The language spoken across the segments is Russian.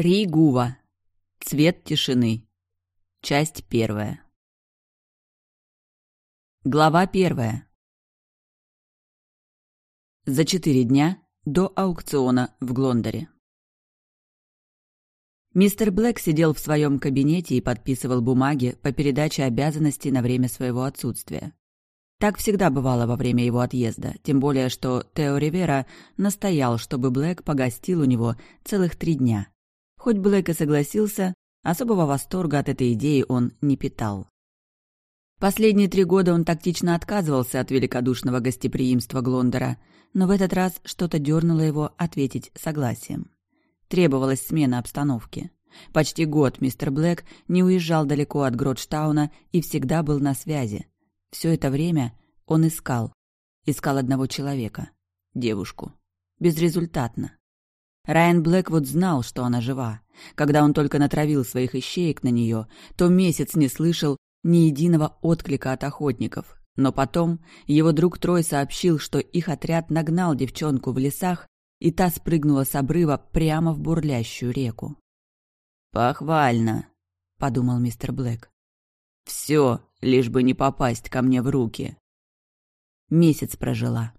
Ригува. Цвет тишины. Часть первая. Глава первая. За четыре дня до аукциона в Глондоре. Мистер Блэк сидел в своем кабинете и подписывал бумаги по передаче обязанностей на время своего отсутствия. Так всегда бывало во время его отъезда, тем более что Тео Ривера настоял, чтобы Блэк погостил у него целых три дня. Хоть Блэк и согласился, особого восторга от этой идеи он не питал. Последние три года он тактично отказывался от великодушного гостеприимства Глондора, но в этот раз что-то дернуло его ответить согласием. Требовалась смена обстановки. Почти год мистер Блэк не уезжал далеко от Гротштауна и всегда был на связи. Все это время он искал. Искал одного человека. Девушку. Безрезультатно. Райан Блэквуд знал, что она жива. Когда он только натравил своих ищеек на нее, то месяц не слышал ни единого отклика от охотников. Но потом его друг Трой сообщил, что их отряд нагнал девчонку в лесах, и та спрыгнула с обрыва прямо в бурлящую реку. «Похвально», — подумал мистер Блэк. «Все, лишь бы не попасть ко мне в руки». Месяц прожила.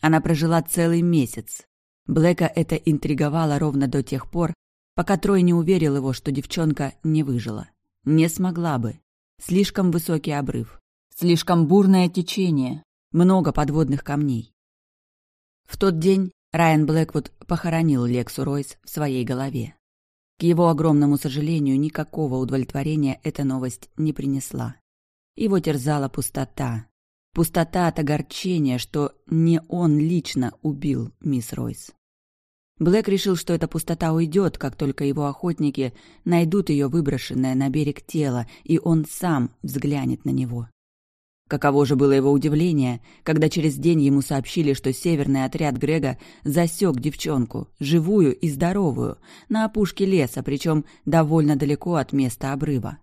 Она прожила целый месяц. Блэка это интриговало ровно до тех пор, пока Трой не уверил его, что девчонка не выжила. Не смогла бы. Слишком высокий обрыв. Слишком бурное течение. Много подводных камней. В тот день Райан Блэквуд похоронил Лексу Ройс в своей голове. К его огромному сожалению, никакого удовлетворения эта новость не принесла. Его терзала пустота. Пустота от огорчения, что не он лично убил мисс Ройс. Блэк решил, что эта пустота уйдет, как только его охотники найдут ее выброшенное на берег тело, и он сам взглянет на него. Каково же было его удивление, когда через день ему сообщили, что северный отряд Грега засек девчонку, живую и здоровую, на опушке леса, причем довольно далеко от места обрыва.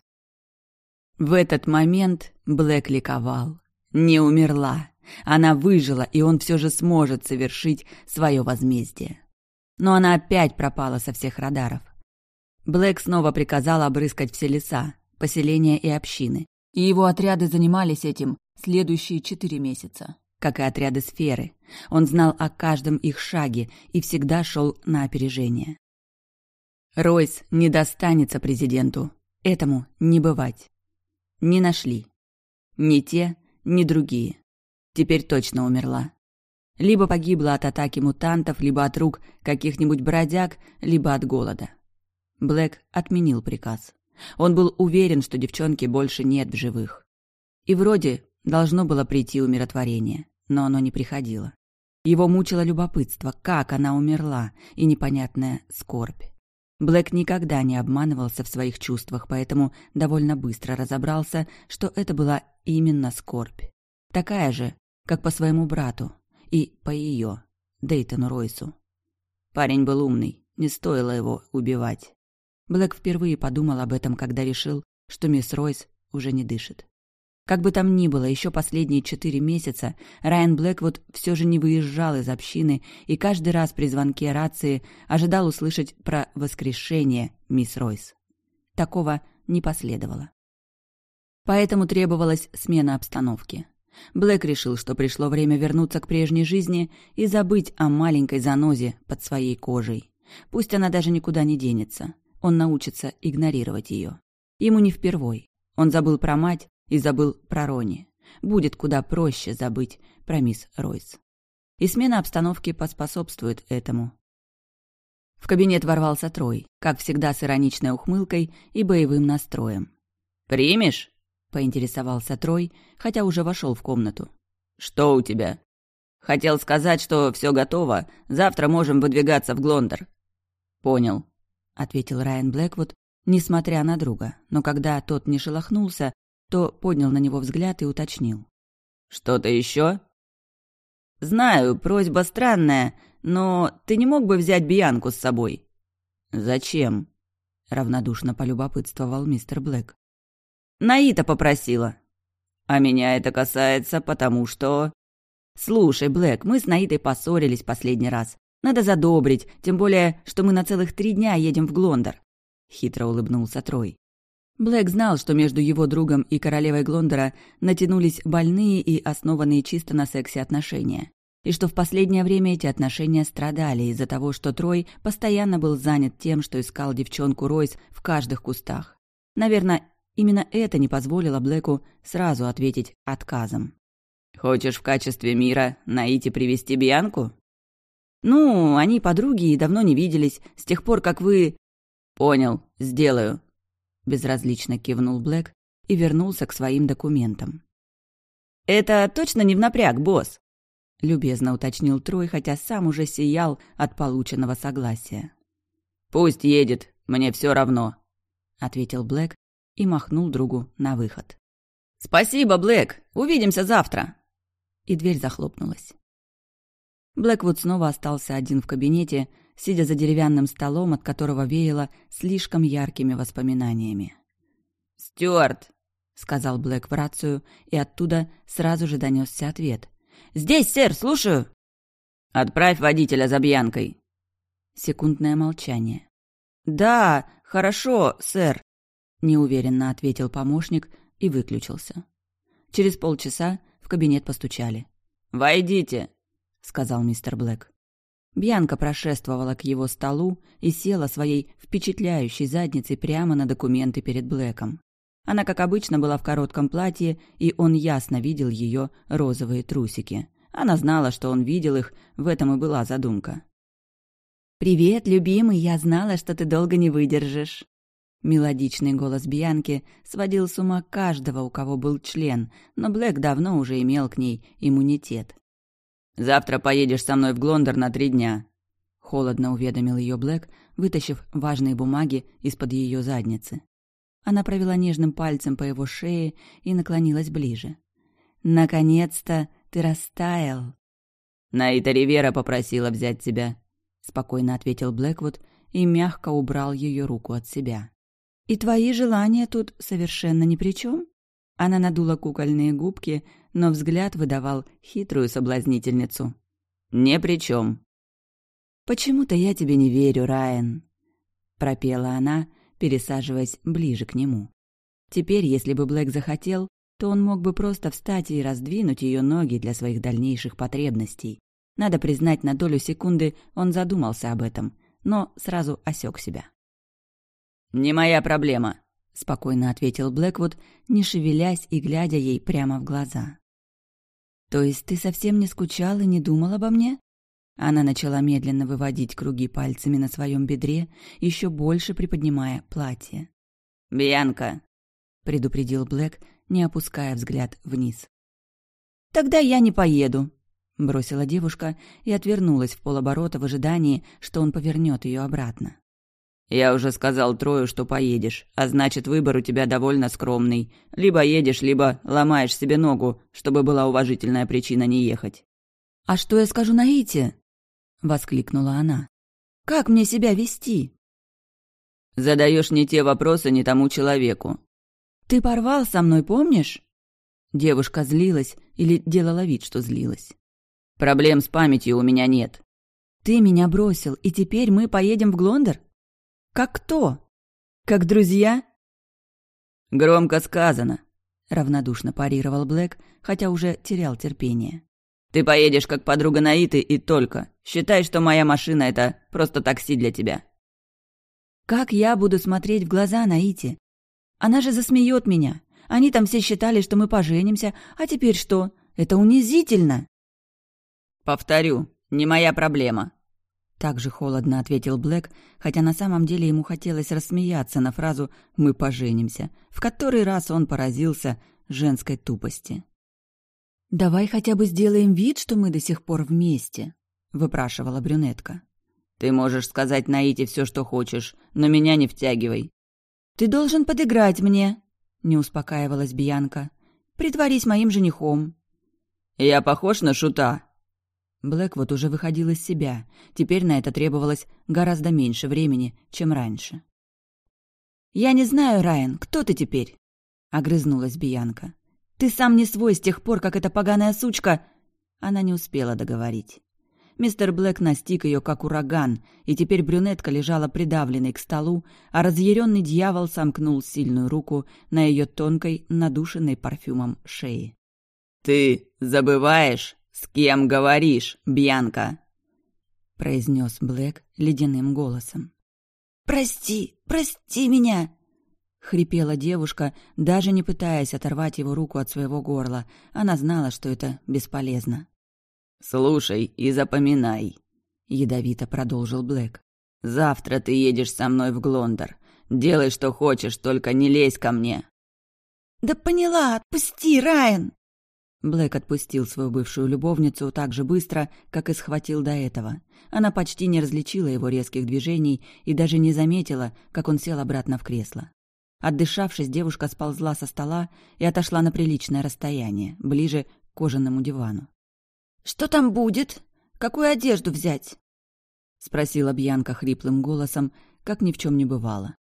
В этот момент Блэк ликовал. Не умерла. Она выжила, и он все же сможет совершить свое возмездие. Но она опять пропала со всех радаров. Блэк снова приказал обрыскать все леса, поселения и общины. И его отряды занимались этим следующие четыре месяца. Как и отряды сферы. Он знал о каждом их шаге и всегда шел на опережение. Ройс не достанется президенту. Этому не бывать. Не нашли. Ни те, ни другие. Теперь точно умерла. Либо погибла от атаки мутантов, либо от рук каких-нибудь бродяг, либо от голода. Блэк отменил приказ. Он был уверен, что девчонки больше нет в живых. И вроде должно было прийти умиротворение, но оно не приходило. Его мучило любопытство, как она умерла, и непонятная скорбь. Блэк никогда не обманывался в своих чувствах, поэтому довольно быстро разобрался, что это была именно скорбь. Такая же, как по своему брату и по ее, Дейтону Ройсу. Парень был умный, не стоило его убивать. Блэк впервые подумал об этом, когда решил, что мисс Ройс уже не дышит. Как бы там ни было, еще последние четыре месяца Райан Блэквуд все же не выезжал из общины и каждый раз при звонке рации ожидал услышать про воскрешение мисс Ройс. Такого не последовало. Поэтому требовалась смена обстановки. Блэк решил, что пришло время вернуться к прежней жизни и забыть о маленькой занозе под своей кожей. Пусть она даже никуда не денется. Он научится игнорировать ее. Ему не впервой. Он забыл про мать, и забыл про Рони. Будет куда проще забыть про мисс Ройс. И смена обстановки поспособствует этому. В кабинет ворвался Трой, как всегда с ироничной ухмылкой и боевым настроем. «Примешь?» — поинтересовался Трой, хотя уже вошел в комнату. «Что у тебя?» «Хотел сказать, что все готово. Завтра можем выдвигаться в Глондер». «Понял», — ответил Райан Блэквуд, несмотря на друга. Но когда тот не шелохнулся, то поднял на него взгляд и уточнил. «Что-то еще?» «Знаю, просьба странная, но ты не мог бы взять Бианку с собой?» «Зачем?» — равнодушно полюбопытствовал мистер Блэк. «Наита попросила». «А меня это касается, потому что...» «Слушай, Блэк, мы с Наитой поссорились последний раз. Надо задобрить, тем более, что мы на целых три дня едем в Глондор. Хитро улыбнулся Трой. Блэк знал, что между его другом и королевой Глондора натянулись больные и основанные чисто на сексе отношения. И что в последнее время эти отношения страдали из-за того, что Трой постоянно был занят тем, что искал девчонку Ройс в каждых кустах. Наверное, именно это не позволило Блэку сразу ответить отказом. «Хочешь в качестве мира Наити привести Бьянку?» «Ну, они подруги и давно не виделись, с тех пор, как вы...» «Понял, сделаю», безразлично кивнул Блэк и вернулся к своим документам. «Это точно не в напряг, босс?» — любезно уточнил Трой, хотя сам уже сиял от полученного согласия. «Пусть едет, мне все равно», — ответил Блэк и махнул другу на выход. «Спасибо, Блэк! Увидимся завтра!» И дверь захлопнулась. Блэквуд снова остался один в кабинете, сидя за деревянным столом, от которого веяло слишком яркими воспоминаниями. «Стюарт!» — сказал Блэк в рацию, и оттуда сразу же донесся ответ. «Здесь, сэр, слушаю!» «Отправь водителя за Бьянкой!» Секундное молчание. «Да, хорошо, сэр!» — неуверенно ответил помощник и выключился. Через полчаса в кабинет постучали. «Войдите!» — сказал мистер Блэк. Бьянка прошествовала к его столу и села своей впечатляющей задницей прямо на документы перед Блэком. Она, как обычно, была в коротком платье, и он ясно видел ее розовые трусики. Она знала, что он видел их, в этом и была задумка. «Привет, любимый, я знала, что ты долго не выдержишь». Мелодичный голос Бьянки сводил с ума каждого, у кого был член, но Блэк давно уже имел к ней иммунитет. Завтра поедешь со мной в Глондор на три дня», — холодно уведомил ее Блэк, вытащив важные бумаги из-под ее задницы. Она провела нежным пальцем по его шее и наклонилась ближе. «Наконец-то ты растаял!» «Наита Ривера попросила взять тебя», — спокойно ответил Блэквуд и мягко убрал ее руку от себя. «И твои желания тут совершенно ни при чем?» Она надула кукольные губки, но взгляд выдавал хитрую соблазнительницу. «Не при чем. «Почему-то я тебе не верю, Райан», — пропела она, пересаживаясь ближе к нему. Теперь, если бы Блэк захотел, то он мог бы просто встать и раздвинуть ее ноги для своих дальнейших потребностей. Надо признать, на долю секунды он задумался об этом, но сразу осек себя. «Не моя проблема», — спокойно ответил Блэквуд, не шевелясь и глядя ей прямо в глаза. «То есть ты совсем не скучал и не думал обо мне?» Она начала медленно выводить круги пальцами на своем бедре, еще больше приподнимая платье. «Бьянка!» — предупредил Блэк, не опуская взгляд вниз. «Тогда я не поеду», — бросила девушка и отвернулась в полоборота в ожидании, что он повернет ее обратно. «Я уже сказал Трою, что поедешь, а значит, выбор у тебя довольно скромный. Либо едешь, либо ломаешь себе ногу, чтобы была уважительная причина не ехать». «А что я скажу Наите?» — воскликнула она. «Как мне себя вести?» «Задаешь не те вопросы не тому человеку». «Ты порвал со мной, помнишь?» Девушка злилась или делала вид, что злилась. «Проблем с памятью у меня нет». «Ты меня бросил, и теперь мы поедем в Глондер?» Как кто? Как друзья? Громко сказано, равнодушно парировал Блэк, хотя уже терял терпение. Ты поедешь как подруга Наиты и только. Считай, что моя машина — это просто такси для тебя. Как я буду смотреть в глаза Наите? Она же засмеет меня. Они там все считали, что мы поженимся, а теперь что? Это унизительно. Повторю, не моя проблема. Так же холодно ответил Блэк, хотя на самом деле ему хотелось рассмеяться на фразу «мы поженимся», в который раз он поразился женской тупости. «Давай хотя бы сделаем вид, что мы до сих пор вместе», — выпрашивала брюнетка. «Ты можешь сказать Наите все, что хочешь, но меня не втягивай». «Ты должен подыграть мне», — не успокаивалась Бьянка. «Притворись моим женихом». «Я похож на шута?» Блэквуд уже выходил из себя. Теперь на это требовалось гораздо меньше времени, чем раньше. «Я не знаю, Райан, кто ты теперь?» — огрызнулась Биянка. «Ты сам не свой с тех пор, как эта поганая сучка...» Она не успела договорить. Мистер Блэк настиг ее как ураган, и теперь брюнетка лежала придавленной к столу, а разъяренный дьявол сомкнул сильную руку на ее тонкой, надушенной парфюмом шее. «Ты забываешь, с кем говоришь, Бьянка?» произнес Блэк ледяным голосом. «Прости, прости меня!» Хрипела девушка, даже не пытаясь оторвать его руку от своего горла. Она знала, что это бесполезно. «Слушай и запоминай», — ядовито продолжил Блэк. «Завтра ты едешь со мной в Глондор. Делай, что хочешь, только не лезь ко мне». «Да поняла, отпусти, Райан!» Блэк отпустил свою бывшую любовницу так же быстро, как и схватил до этого. Она почти не различила его резких движений и даже не заметила, как он сел обратно в кресло. Отдышавшись, девушка сползла со стола и отошла на приличное расстояние, ближе к кожаному дивану. «Что там будет? Какую одежду взять?» — спросила Бьянка хриплым голосом, как ни в чем не бывало.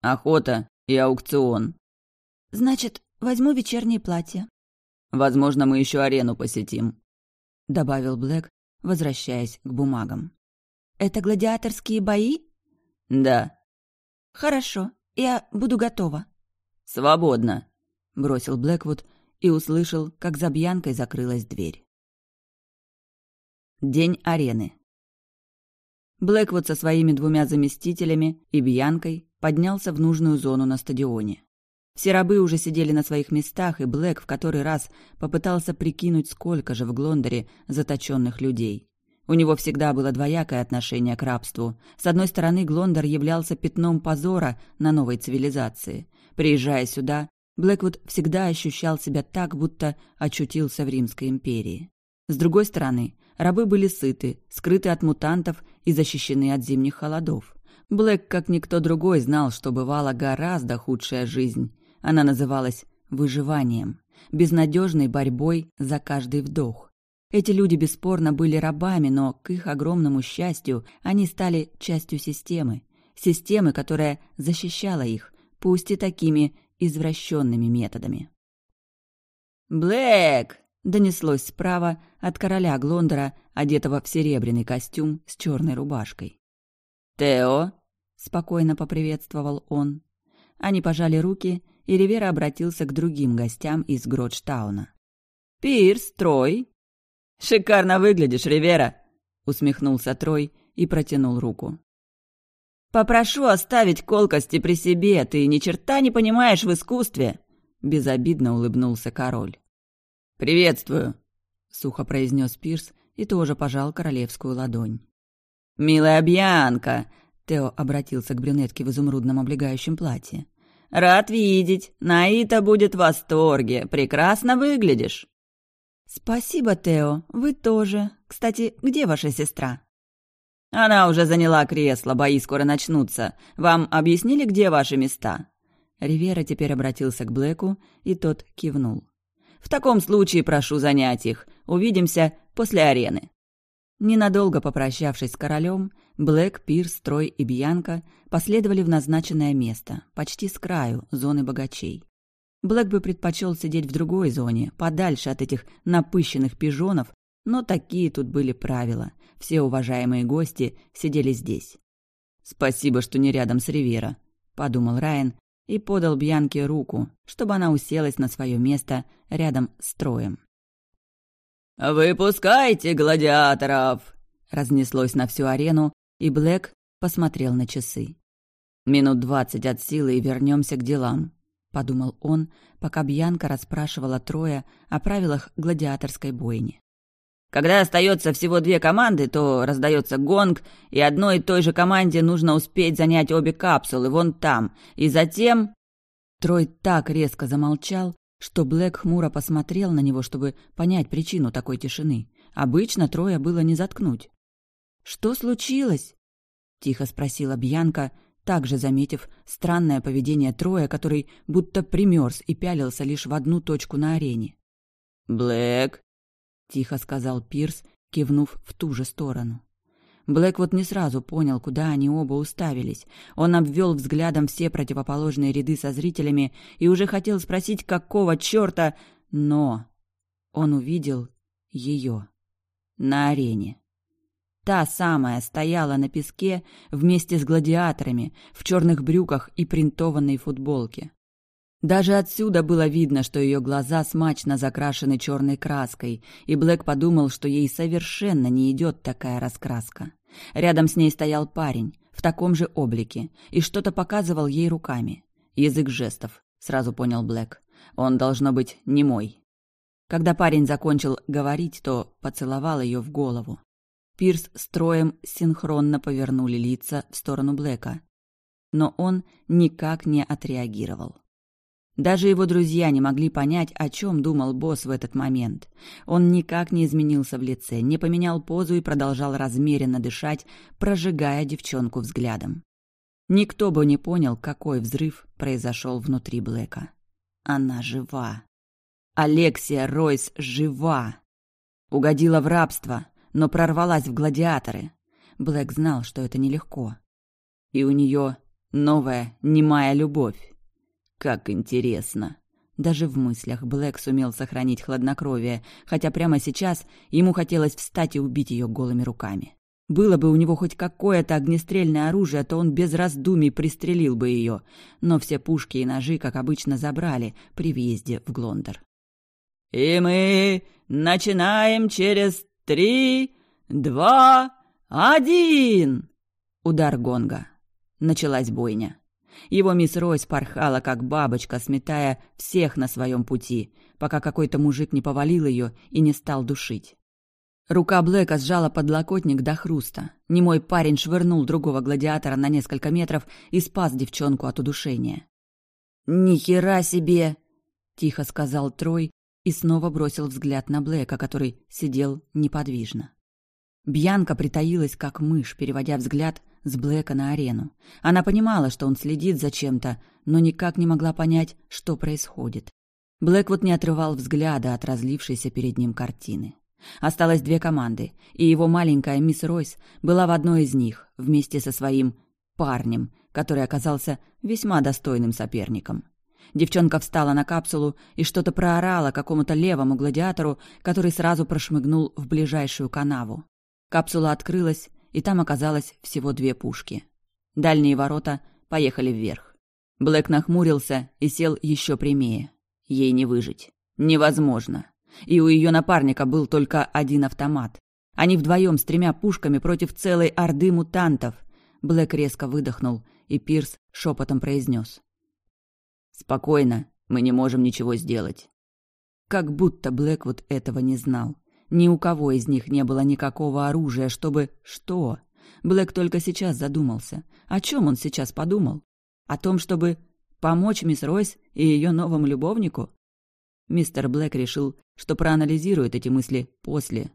«Охота и аукцион». «Значит, возьму вечернее платье». «Возможно, мы еще арену посетим», — добавил Блэк, возвращаясь к бумагам. «Это гладиаторские бои?» «Да». «Хорошо. Я буду готова». «Свободно», — бросил Блэквуд и услышал, как за Бьянкой закрылась дверь. День арены. Блэквуд со своими двумя заместителями и Бьянкой поднялся в нужную зону на стадионе. Все рабы уже сидели на своих местах, и Блэк в который раз попытался прикинуть, сколько же в Глондоре заточенных людей. У него всегда было двоякое отношение к рабству. С одной стороны, Глондор являлся пятном позора на новой цивилизации. Приезжая сюда, Блэквуд всегда ощущал себя так, будто очутился в Римской империи. С другой стороны, рабы были сыты, скрыты от мутантов и защищены от зимних холодов. Блэк, как никто другой, знал, что бывала гораздо худшая жизнь. Она называлась выживанием, безнадежной борьбой за каждый вдох. Эти люди бесспорно были рабами, но, к их огромному счастью, они стали частью системы. Системы, которая защищала их, пусть и такими извращенными методами. «Блэк!» — донеслось справа от короля Глондора, одетого в серебряный костюм с черной рубашкой. «Тео!» — спокойно поприветствовал он. Они пожали руки, и Ривера обратился к другим гостям из Гродштауна. «Пирс, Трой, «Шикарно выглядишь, Ривера!» — усмехнулся Трой и протянул руку. «Попрошу оставить колкости при себе, ты ни черта не понимаешь в искусстве!» — безобидно улыбнулся король. «Приветствую!» — сухо произнес Пирс и тоже пожал королевскую ладонь. «Милая Бьянка!» — Тео обратился к брюнетке в изумрудном облегающем платье. «Рад видеть! Наита будет в восторге! Прекрасно выглядишь!» «Спасибо, Тео. Вы тоже. Кстати, где ваша сестра?» «Она уже заняла кресло, бои скоро начнутся. Вам объяснили, где ваши места?» Ривера теперь обратился к Блэку, и тот кивнул. «В таком случае прошу занять их. Увидимся после арены». Ненадолго попрощавшись с королем, Блэк, Пирс, Трой и Бьянка последовали в назначенное место, почти с краю зоны богачей. Блэк бы предпочел сидеть в другой зоне, подальше от этих напыщенных пижонов, но такие тут были правила. Все уважаемые гости сидели здесь. «Спасибо, что не рядом с Ривера», — подумал Райан и подал Бьянке руку, чтобы она уселась на свое место рядом с Троем. «Выпускайте гладиаторов!» — разнеслось на всю арену, и Блэк посмотрел на часы. «Минут двадцать от силы и вернемся к делам», — подумал он, пока Бьянка расспрашивала Троя о правилах гладиаторской бойни. «Когда остается всего две команды, то раздается гонг, и одной и той же команде нужно успеть занять обе капсулы вон там, и затем...» Трой так резко замолчал, что Блэк хмуро посмотрел на него, чтобы понять причину такой тишины. Обычно Троя было не заткнуть. «Что случилось?» — тихо спросила Бьянка, также заметив странное поведение Троя, который будто примерз и пялился лишь в одну точку на арене. «Блэк», — тихо сказал Пирс, кивнув в ту же сторону. Блэк вот не сразу понял, куда они оба уставились. Он обвел взглядом все противоположные ряды со зрителями и уже хотел спросить, какого черта, но он увидел ее на арене. Та самая стояла на песке вместе с гладиаторами в черных брюках и принтованной футболке. Даже отсюда было видно, что ее глаза смачно закрашены черной краской, и Блэк подумал, что ей совершенно не идет такая раскраска. Рядом с ней стоял парень, в таком же облике, и что-то показывал ей руками. Язык жестов, сразу понял Блэк. Он, должно быть, не мой. Когда парень закончил говорить, то поцеловал ее в голову. Пирс с Троем синхронно повернули лица в сторону Блэка. Но он никак не отреагировал. Даже его друзья не могли понять, о чем думал босс в этот момент. Он никак не изменился в лице, не поменял позу и продолжал размеренно дышать, прожигая девчонку взглядом. Никто бы не понял, какой взрыв произошел внутри Блэка. Она жива. Алексия Ройс жива. Угодила в рабство, но прорвалась в гладиаторы. Блэк знал, что это нелегко. И у нее новая, немая любовь. Как интересно. Даже в мыслях Блэк сумел сохранить хладнокровие, хотя прямо сейчас ему хотелось встать и убить ее голыми руками. Было бы у него хоть какое-то огнестрельное оружие, то он без раздумий пристрелил бы ее, но все пушки и ножи, как обычно, забрали при въезде в Глондор. «И мы начинаем через три, два, один!» Удар гонга. Началась бойня. Его мисс Ройс порхала, как бабочка, сметая всех на своем пути, пока какой-то мужик не повалил ее и не стал душить. Рука Блэка сжала подлокотник до хруста. Немой парень швырнул другого гладиатора на несколько метров и спас девчонку от удушения. «Ни хера себе!» — тихо сказал Трой и снова бросил взгляд на Блэка, который сидел неподвижно. Бьянка притаилась, как мышь, переводя взгляд с Блэка на арену. Она понимала, что он следит за чем-то, но никак не могла понять, что происходит. Блэквуд не отрывал взгляда от разлившейся перед ним картины. Осталось две команды, и его маленькая мисс Ройс была в одной из них, вместе со своим парнем, который оказался весьма достойным соперником. Девчонка встала на капсулу и что-то проорала какому-то левому гладиатору, который сразу прошмыгнул в ближайшую канаву. Капсула открылась, и там оказалось всего две пушки. Дальние ворота поехали вверх. Блэк нахмурился и сел еще прямее. Ей не выжить. Невозможно. И у ее напарника был только один автомат. Они вдвоем с тремя пушками против целой орды мутантов. Блэк резко выдохнул, и Пирс шепотом произнес. «Спокойно, мы не можем ничего сделать». Как будто Блэквуд этого не знал. Ни у кого из них не было никакого оружия, чтобы... Что? Блэк только сейчас задумался. О чем он сейчас подумал? О том, чтобы помочь мисс Ройс и ее новому любовнику? Мистер Блэк решил, что проанализирует эти мысли после,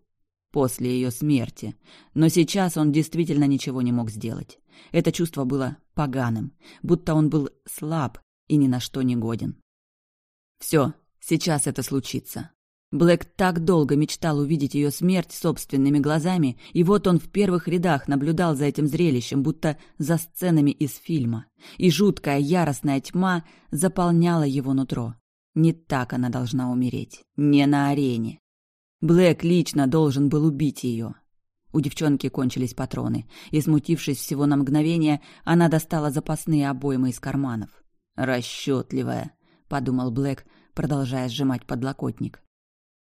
после ее смерти. Но сейчас он действительно ничего не мог сделать. Это чувство было поганым, будто он был слаб и ни на что не годен. Все, сейчас это случится. Блэк так долго мечтал увидеть ее смерть собственными глазами, и вот он в первых рядах наблюдал за этим зрелищем, будто за сценами из фильма. И жуткая яростная тьма заполняла его нутро. Не так она должна умереть, не на арене. Блэк лично должен был убить ее. У девчонки кончились патроны, и, смутившись всего на мгновение, она достала запасные обоймы из карманов. «Расчетливая», — подумал Блэк, продолжая сжимать подлокотник.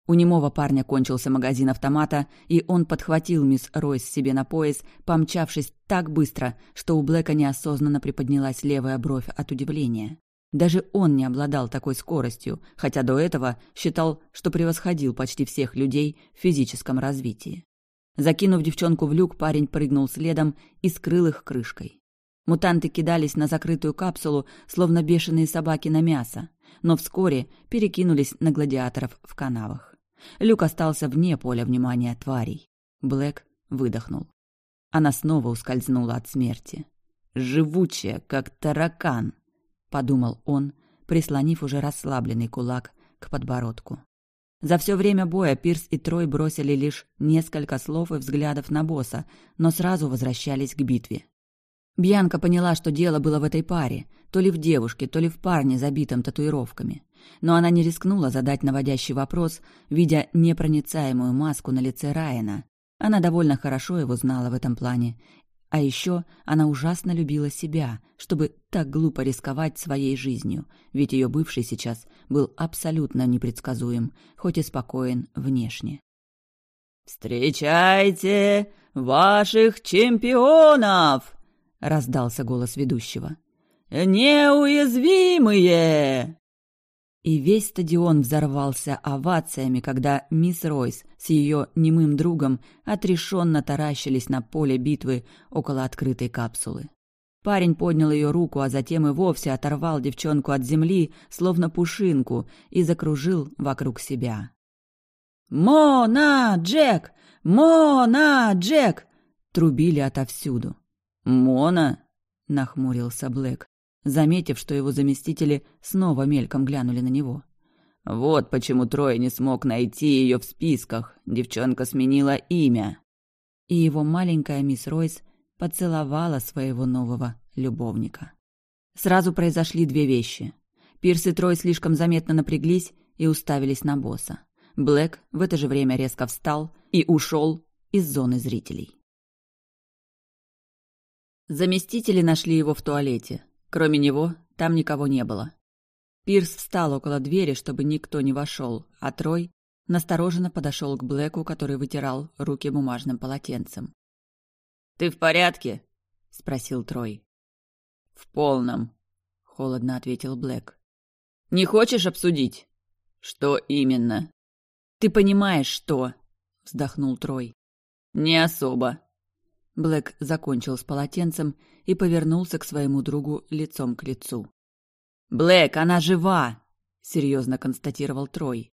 У немого парня кончился магазин автомата, и он подхватил мисс Ройс себе на пояс, помчавшись так быстро, что у Блэка неосознанно приподнялась левая бровь от удивления. Даже он не обладал такой скоростью, хотя до этого считал, что превосходил почти всех людей в физическом развитии. Закинув девчонку в люк, парень прыгнул следом и скрыл их крышкой. Мутанты кидались на закрытую капсулу, словно бешеные собаки на мясо, но вскоре перекинулись на гладиаторов в канавах. Люк остался вне поля внимания тварей. Блэк выдохнул. Она снова ускользнула от смерти. «Живучая, как таракан», — подумал он, прислонив уже расслабленный кулак к подбородку. За все время боя Пирс и Трой бросили лишь несколько слов и взглядов на босса, но сразу возвращались к битве. Бьянка поняла, что дело было в этой паре, то ли в девушке, то ли в парне, забитом татуировками. Но она не рискнула задать наводящий вопрос, видя непроницаемую маску на лице Райана. Она довольно хорошо его знала в этом плане. А еще она ужасно любила себя, чтобы так глупо рисковать своей жизнью, ведь ее бывший сейчас был абсолютно непредсказуем, хоть и спокоен внешне. «Встречайте ваших чемпионов!» — раздался голос ведущего. «Неуязвимые!» И весь стадион взорвался овациями, когда мисс Ройс с ее немым другом отрешенно таращились на поле битвы около открытой капсулы. Парень поднял ее руку, а затем и вовсе оторвал девчонку от земли, словно пушинку, и закружил вокруг себя. «Мона, Джек! Мона, Джек!» трубили отовсюду. «Мона?» — нахмурился Блэк заметив, что его заместители снова мельком глянули на него. «Вот почему Трой не смог найти ее в списках. Девчонка сменила имя». И его маленькая мисс Ройс поцеловала своего нового любовника. Сразу произошли две вещи. Пирс и Трой слишком заметно напряглись и уставились на босса. Блэк в это же время резко встал и ушел из зоны зрителей. Заместители нашли его в туалете. Кроме него, там никого не было. Пирс встал около двери, чтобы никто не вошел, а Трой настороженно подошел к Блэку, который вытирал руки бумажным полотенцем. «Ты в порядке?» — спросил Трой. «В полном», — холодно ответил Блэк. «Не хочешь обсудить?» «Что именно?» «Ты понимаешь, что?» — вздохнул Трой. «Не особо», Блэк закончил с полотенцем и повернулся к своему другу лицом к лицу. «Блэк, она жива!» — серьезно констатировал Трой.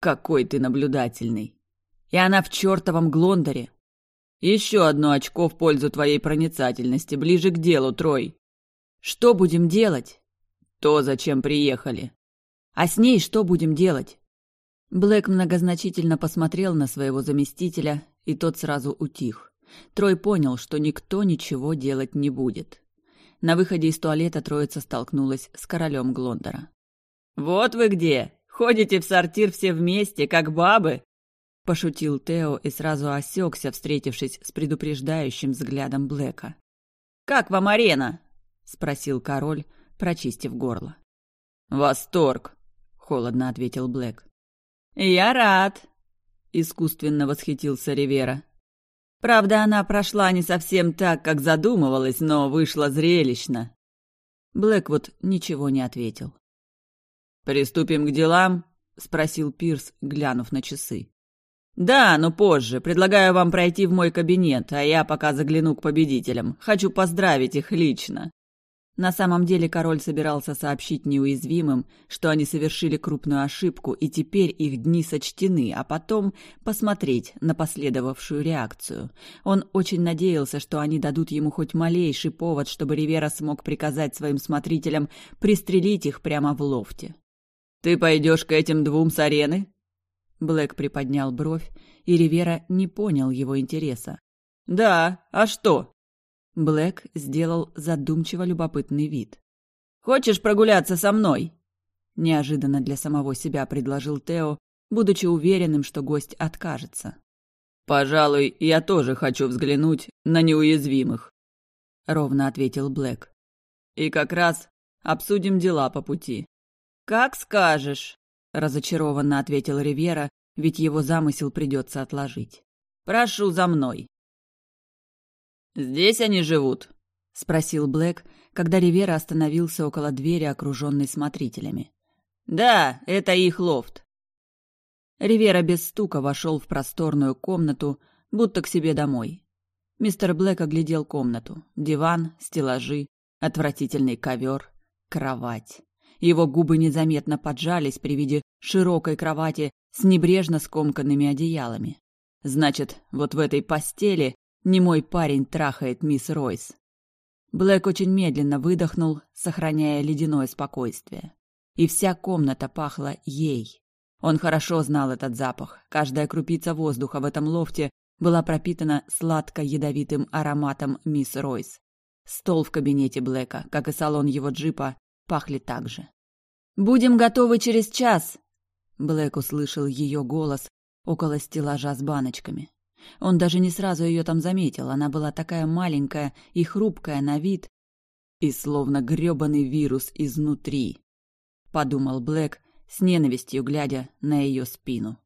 «Какой ты наблюдательный! И она в чертовом Глондоре!» «Еще одно очко в пользу твоей проницательности, ближе к делу, Трой!» «Что будем делать?» «То, зачем приехали». «А с ней что будем делать?» Блэк многозначительно посмотрел на своего заместителя, и тот сразу утих. Трой понял, что никто ничего делать не будет. На выходе из туалета троица столкнулась с королем Глондора. «Вот вы где! Ходите в сортир все вместе, как бабы!» Пошутил Тео и сразу осекся, встретившись с предупреждающим взглядом Блэка. «Как вам арена?» — спросил король, прочистив горло. «Восторг!» — холодно ответил Блэк. «Я рад!» — искусственно восхитился Ривера. Правда, она прошла не совсем так, как задумывалась, но вышла зрелищно. Блэквуд ничего не ответил. «Приступим к делам?» — спросил Пирс, глянув на часы. «Да, но позже. Предлагаю вам пройти в мой кабинет, а я пока загляну к победителям. Хочу поздравить их лично». На самом деле король собирался сообщить неуязвимым, что они совершили крупную ошибку и теперь их дни сочтены, а потом посмотреть на последовавшую реакцию. Он очень надеялся, что они дадут ему хоть малейший повод, чтобы Ривера смог приказать своим смотрителям пристрелить их прямо в лофте. «Ты пойдешь к этим двум с арены?» Блэк приподнял бровь, и Ривера не понял его интереса. «Да, а что?» Блэк сделал задумчиво любопытный вид. «Хочешь прогуляться со мной?» Неожиданно для самого себя предложил Тео, будучи уверенным, что гость откажется. «Пожалуй, я тоже хочу взглянуть на неуязвимых», — ровно ответил Блэк. «И как раз обсудим дела по пути». «Как скажешь», — разочарованно ответил Ривера, ведь его замысел придется отложить. «Прошу за мной». «Здесь они живут?» — спросил Блэк, когда Ривера остановился около двери, окруженной смотрителями. «Да, это их лофт». Ривера без стука вошел в просторную комнату, будто к себе домой. Мистер Блэк оглядел комнату. Диван, стеллажи, отвратительный ковер, кровать. Его губы незаметно поджались при виде широкой кровати с небрежно скомканными одеялами. Значит, вот в этой постели не мой парень трахает мисс Ройс. Блэк очень медленно выдохнул, сохраняя ледяное спокойствие. И вся комната пахла ей. Он хорошо знал этот запах. Каждая крупица воздуха в этом лофте была пропитана сладко-ядовитым ароматом мисс Ройс. Стол в кабинете Блэка, как и салон его джипа, пахли так же. «Будем готовы через час!» Блэк услышал ее голос около стеллажа с баночками. Он даже не сразу ее там заметил, она была такая маленькая и хрупкая на вид, и словно грёбаный вирус изнутри, подумал Блэк, с ненавистью глядя на ее спину.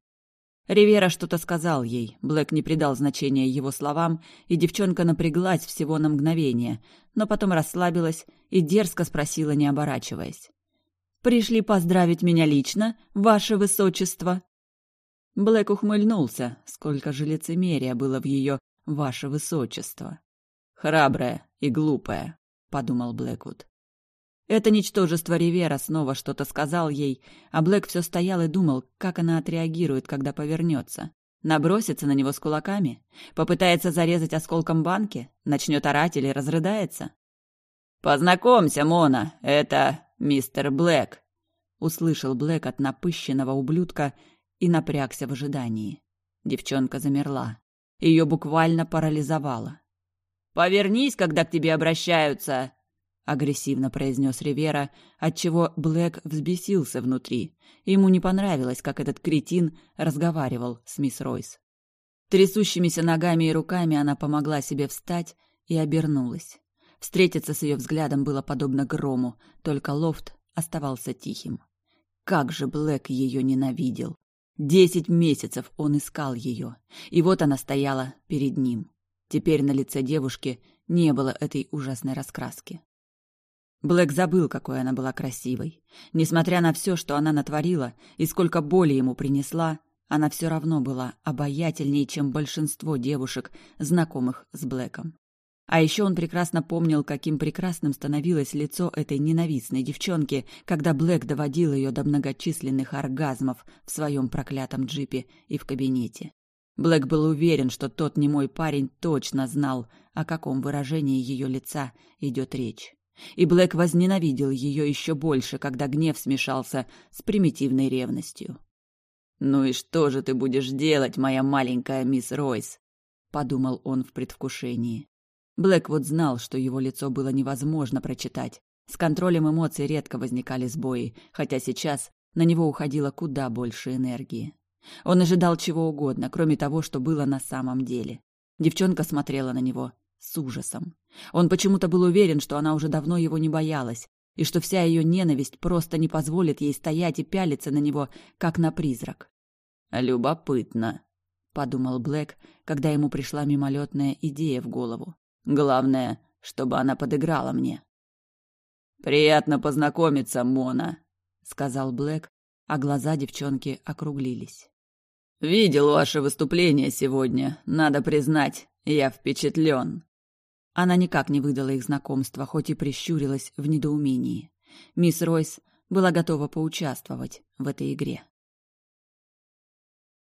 Ривера что-то сказал ей, Блэк не придал значения его словам, и девчонка напряглась всего на мгновение, но потом расслабилась и дерзко спросила, не оборачиваясь. «Пришли поздравить меня лично, ваше высочество?» Блэк ухмыльнулся, сколько же лицемерия было в ее «ваше высочество». «Храбрая и глупая», — подумал Блэквуд. Это ничтожество Ривера снова что-то сказал ей, а Блэк все стоял и думал, как она отреагирует, когда повернется. Набросится на него с кулаками? Попытается зарезать осколком банки? Начнет орать или разрыдается? «Познакомься, Мона, это мистер Блэк», — услышал Блэк от напыщенного ублюдка и напрягся в ожидании. Девчонка замерла. Ее буквально парализовало. «Повернись, когда к тебе обращаются!» агрессивно произнес Ривера, отчего Блэк взбесился внутри. Ему не понравилось, как этот кретин разговаривал с мисс Ройс. Трясущимися ногами и руками она помогла себе встать и обернулась. Встретиться с ее взглядом было подобно грому, только лофт оставался тихим. Как же Блэк ее ненавидел! Десять месяцев он искал ее, и вот она стояла перед ним. Теперь на лице девушки не было этой ужасной раскраски. Блэк забыл, какой она была красивой. Несмотря на все, что она натворила и сколько боли ему принесла, она все равно была обаятельнее, чем большинство девушек, знакомых с Блэком. А еще он прекрасно помнил, каким прекрасным становилось лицо этой ненавистной девчонки, когда Блэк доводил ее до многочисленных оргазмов в своем проклятом джипе и в кабинете. Блэк был уверен, что тот немой парень точно знал, о каком выражении ее лица идет речь. И Блэк возненавидел ее еще больше, когда гнев смешался с примитивной ревностью. «Ну и что же ты будешь делать, моя маленькая мисс Ройс?» — подумал он в предвкушении. Блэк вот знал, что его лицо было невозможно прочитать. С контролем эмоций редко возникали сбои, хотя сейчас на него уходило куда больше энергии. Он ожидал чего угодно, кроме того, что было на самом деле. Девчонка смотрела на него с ужасом. Он почему-то был уверен, что она уже давно его не боялась, и что вся ее ненависть просто не позволит ей стоять и пялиться на него, как на призрак. «Любопытно», — подумал Блэк, когда ему пришла мимолетная идея в голову. «Главное, чтобы она подыграла мне». «Приятно познакомиться, Мона», — сказал Блэк, а глаза девчонки округлились. «Видел ваше выступление сегодня. Надо признать, я впечатлен». Она никак не выдала их знакомства, хоть и прищурилась в недоумении. Мисс Ройс была готова поучаствовать в этой игре.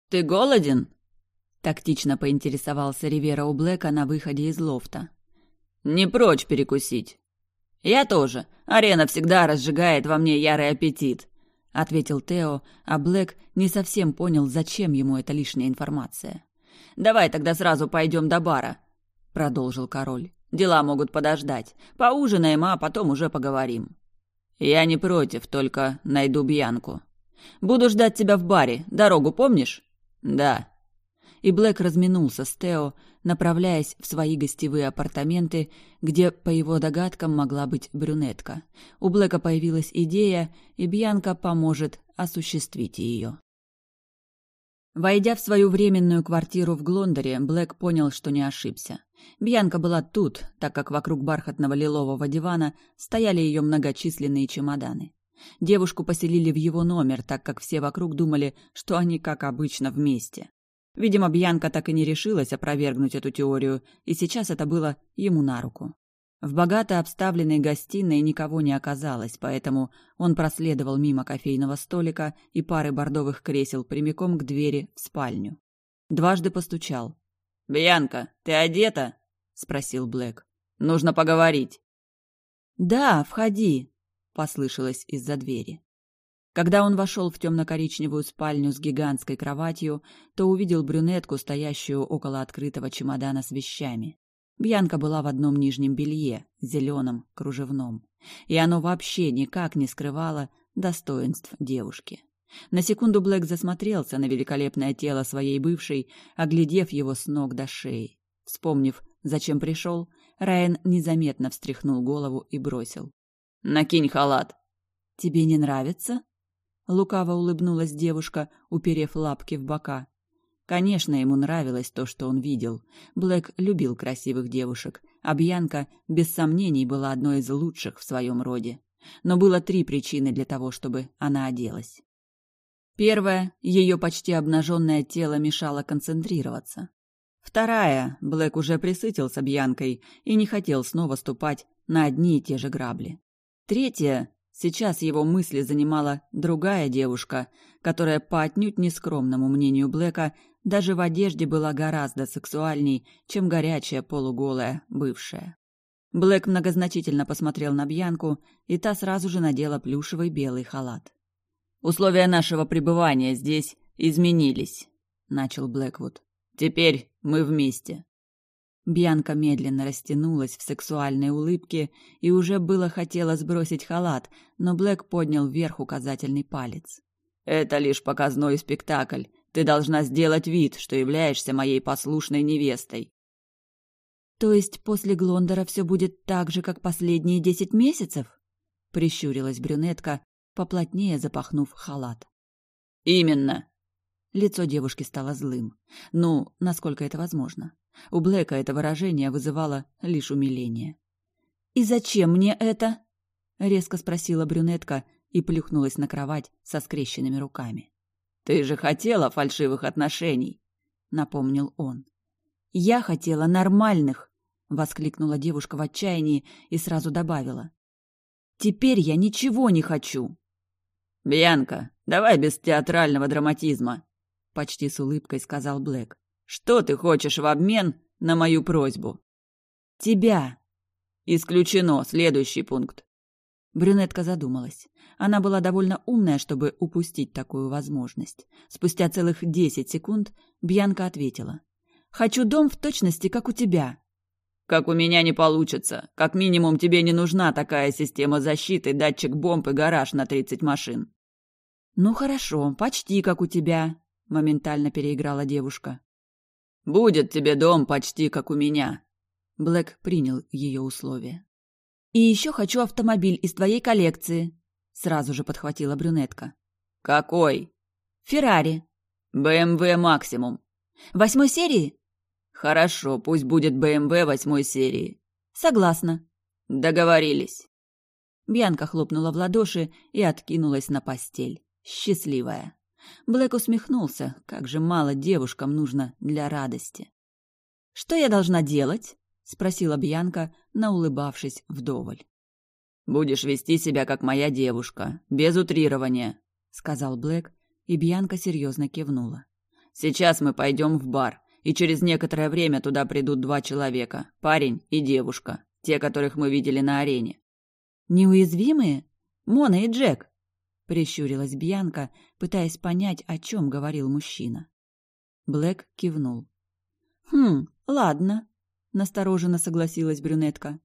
«Ты голоден?» — тактично поинтересовался Ривера у Блэка на выходе из лофта. «Не прочь перекусить». «Я тоже. Арена всегда разжигает во мне ярый аппетит», — ответил Тео, а Блэк не совсем понял, зачем ему эта лишняя информация. «Давай тогда сразу пойдем до бара», — продолжил король. Дела могут подождать. Поужинаем, а потом уже поговорим. Я не против, только найду Бьянку. Буду ждать тебя в баре. Дорогу помнишь? Да. И Блэк разминулся с Тео, направляясь в свои гостевые апартаменты, где, по его догадкам, могла быть брюнетка. У Блэка появилась идея, и Бьянка поможет осуществить ее. Войдя в свою временную квартиру в Глондоре, Блэк понял, что не ошибся. Бьянка была тут, так как вокруг бархатного лилового дивана стояли ее многочисленные чемоданы. Девушку поселили в его номер, так как все вокруг думали, что они, как обычно, вместе. Видимо, Бьянка так и не решилась опровергнуть эту теорию, и сейчас это было ему на руку. В богато обставленной гостиной никого не оказалось, поэтому он проследовал мимо кофейного столика и пары бордовых кресел прямиком к двери в спальню. Дважды постучал. «Бьянка, ты одета?» — спросил Блэк. «Нужно поговорить». «Да, входи», — послышалось из-за двери. Когда он вошел в темно-коричневую спальню с гигантской кроватью, то увидел брюнетку, стоящую около открытого чемодана с вещами. Бьянка была в одном нижнем белье, зеленом, кружевном, и оно вообще никак не скрывало достоинств девушки. На секунду Блэк засмотрелся на великолепное тело своей бывшей, оглядев его с ног до шеи. Вспомнив, зачем пришел, Райан незаметно встряхнул голову и бросил. «Накинь халат!» «Тебе не нравится?» Лукаво улыбнулась девушка, уперев лапки в бока. Конечно, ему нравилось то, что он видел. Блэк любил красивых девушек, а Бьянка, без сомнений, была одной из лучших в своем роде. Но было три причины для того, чтобы она оделась. Первая — ее почти обнаженное тело мешало концентрироваться. Вторая — Блэк уже присытился Бьянкой и не хотел снова ступать на одни и те же грабли. Третья — сейчас его мысли занимала другая девушка, которая по отнюдь нескромному мнению Блэка даже в одежде была гораздо сексуальней, чем горячая полуголая бывшая. Блэк многозначительно посмотрел на Бьянку, и та сразу же надела плюшевый белый халат. Условия нашего пребывания здесь изменились, начал Блэквуд. Теперь мы вместе. Бьянка медленно растянулась в сексуальной улыбке и уже было хотела сбросить халат, но Блэк поднял вверх указательный палец. Это лишь показной спектакль. Ты должна сделать вид, что являешься моей послушной невестой. То есть после Глондора все будет так же, как последние десять месяцев? Прищурилась брюнетка, поплотнее запахнув халат. «Именно!» Лицо девушки стало злым. Ну, насколько это возможно. У Блэка это выражение вызывало лишь умиление. «И зачем мне это?» — резко спросила брюнетка и плюхнулась на кровать со скрещенными руками. «Ты же хотела фальшивых отношений!» — напомнил он. «Я хотела нормальных!» — воскликнула девушка в отчаянии и сразу добавила. «Теперь я ничего не хочу!» «Бьянка, давай без театрального драматизма», — почти с улыбкой сказал Блэк. «Что ты хочешь в обмен на мою просьбу?» «Тебя». «Исключено. Следующий пункт». Брюнетка задумалась. Она была довольно умная, чтобы упустить такую возможность. Спустя целых десять секунд Бьянка ответила. «Хочу дом в точности, как у тебя». «Как у меня не получится. Как минимум тебе не нужна такая система защиты, датчик бомб и гараж на тридцать машин». «Ну хорошо, почти как у тебя», — моментально переиграла девушка. «Будет тебе дом почти как у меня». Блэк принял ее условия. «И еще хочу автомобиль из твоей коллекции», — сразу же подхватила брюнетка. «Какой?» «Феррари». «БМВ максимум». «Восьмой серии?» «Хорошо, пусть будет БМВ восьмой серии». «Согласна». «Договорились». Бьянка хлопнула в ладоши и откинулась на постель счастливая. Блэк усмехнулся, как же мало девушкам нужно для радости. «Что я должна делать?» — спросила Бьянка, наулыбавшись вдоволь. «Будешь вести себя, как моя девушка, без утрирования», — сказал Блэк, и Бьянка серьезно кивнула. «Сейчас мы пойдем в бар, и через некоторое время туда придут два человека, парень и девушка, те, которых мы видели на арене». «Неуязвимые? Мона и Джек?» — прищурилась Бьянка, пытаясь понять, о чем говорил мужчина. Блэк кивнул. «Хм, ладно», — настороженно согласилась брюнетка.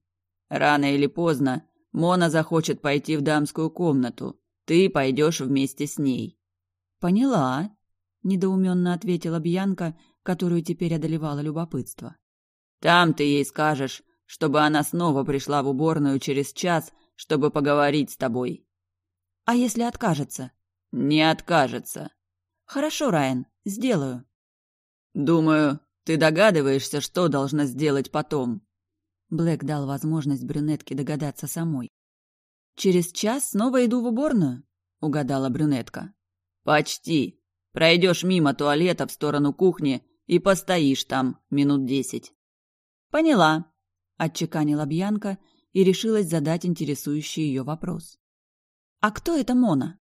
«Рано или поздно Мона захочет пойти в дамскую комнату. Ты пойдешь вместе с ней». «Поняла», — недоуменно ответила Бьянка, которую теперь одолевало любопытство. «Там ты ей скажешь, чтобы она снова пришла в уборную через час, чтобы поговорить с тобой. А если откажется? Не откажется. Хорошо, Райан, сделаю. Думаю, ты догадываешься, что должна сделать потом. Блэк дал возможность брюнетке догадаться самой. Через час снова иду в уборную, угадала брюнетка. Почти. Пройдешь мимо туалета в сторону кухни и постоишь там минут десять. Поняла, отчеканила Бьянка и решилась задать интересующий ее вопрос. «А кто это Мона?»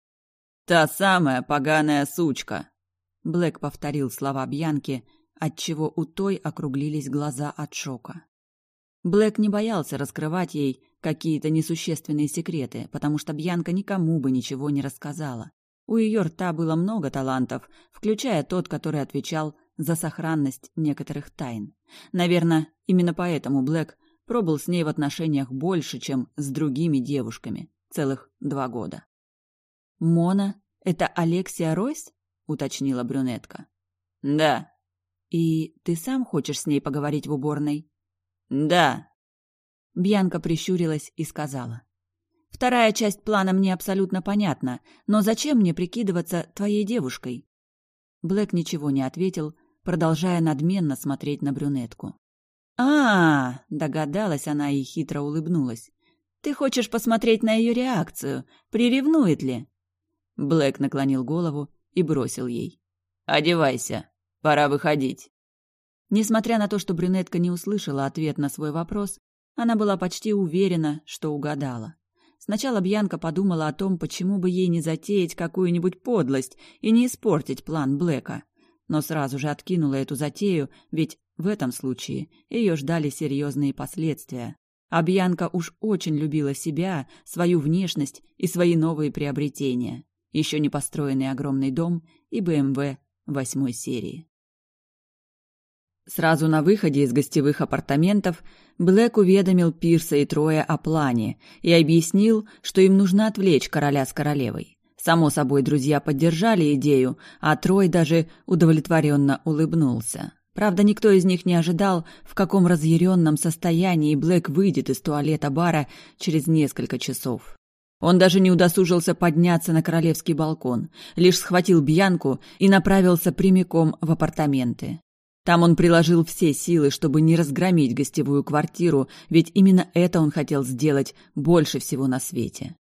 «Та самая поганая сучка!» Блэк повторил слова Бьянки, отчего у той округлились глаза от шока. Блэк не боялся раскрывать ей какие-то несущественные секреты, потому что Бьянка никому бы ничего не рассказала. У ее рта было много талантов, включая тот, который отвечал за сохранность некоторых тайн. Наверное, именно поэтому Блэк пробыл с ней в отношениях больше, чем с другими девушками, целых два года. Мона Это Алексия Ройс?» — уточнила брюнетка. «Да». «И ты сам хочешь с ней поговорить в уборной?» «Да». Бьянка прищурилась и сказала. «Вторая часть плана мне абсолютно понятна, но зачем мне прикидываться твоей девушкой?» Блэк ничего не ответил, продолжая надменно смотреть на брюнетку. а, -а, -а догадалась она и хитро улыбнулась. «Ты хочешь посмотреть на ее реакцию? Приревнует ли?» Блэк наклонил голову и бросил ей. «Одевайся, пора выходить». Несмотря на то, что брюнетка не услышала ответ на свой вопрос, она была почти уверена, что угадала. Сначала Бьянка подумала о том, почему бы ей не затеять какую-нибудь подлость и не испортить план Блэка. Но сразу же откинула эту затею, ведь в этом случае ее ждали серьезные последствия. А Бьянка уж очень любила себя, свою внешность и свои новые приобретения. Еще не построенный огромный дом и БМВ восьмой серии. Сразу на выходе из гостевых апартаментов Блэк уведомил Пирса и Троя о плане и объяснил, что им нужно отвлечь короля с королевой. Само собой, друзья поддержали идею, а Трой даже удовлетворенно улыбнулся. Правда, никто из них не ожидал, в каком разъяренном состоянии Блэк выйдет из туалета бара через несколько часов. Он даже не удосужился подняться на королевский балкон, лишь схватил Бьянку и направился прямиком в апартаменты. Там он приложил все силы, чтобы не разгромить гостевую квартиру, ведь именно это он хотел сделать больше всего на свете.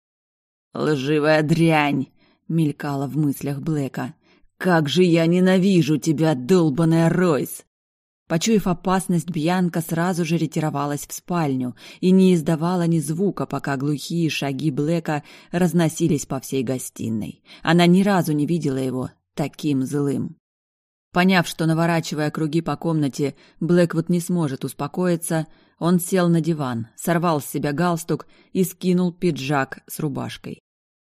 «Лживая дрянь!» — мелькала в мыслях Блэка. «Как же я ненавижу тебя, долбаная Ройс!» Почуяв опасность, Бьянка сразу же ретировалась в спальню и не издавала ни звука, пока глухие шаги Блэка разносились по всей гостиной. Она ни разу не видела его таким злым. Поняв, что, наворачивая круги по комнате, Блэквуд не сможет успокоиться, он сел на диван, сорвал с себя галстук и скинул пиджак с рубашкой.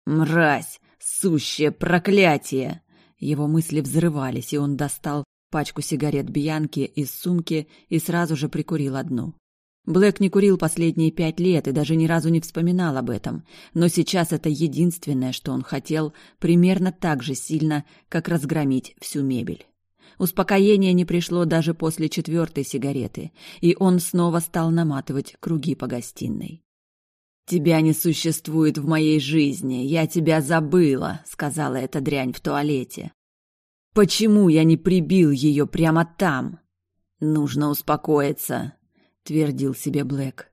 «Мразь! Сущее проклятие!» Его мысли взрывались, и он достал пачку сигарет Бьянки из сумки и сразу же прикурил одну. Блэк не курил последние пять лет и даже ни разу не вспоминал об этом, но сейчас это единственное, что он хотел, примерно так же сильно, как разгромить всю мебель. Успокоение не пришло даже после четвертой сигареты, и он снова стал наматывать круги по гостиной. «Тебя не существует в моей жизни, я тебя забыла», — сказала эта дрянь в туалете. «Почему я не прибил ее прямо там?» «Нужно успокоиться», — твердил себе Блэк.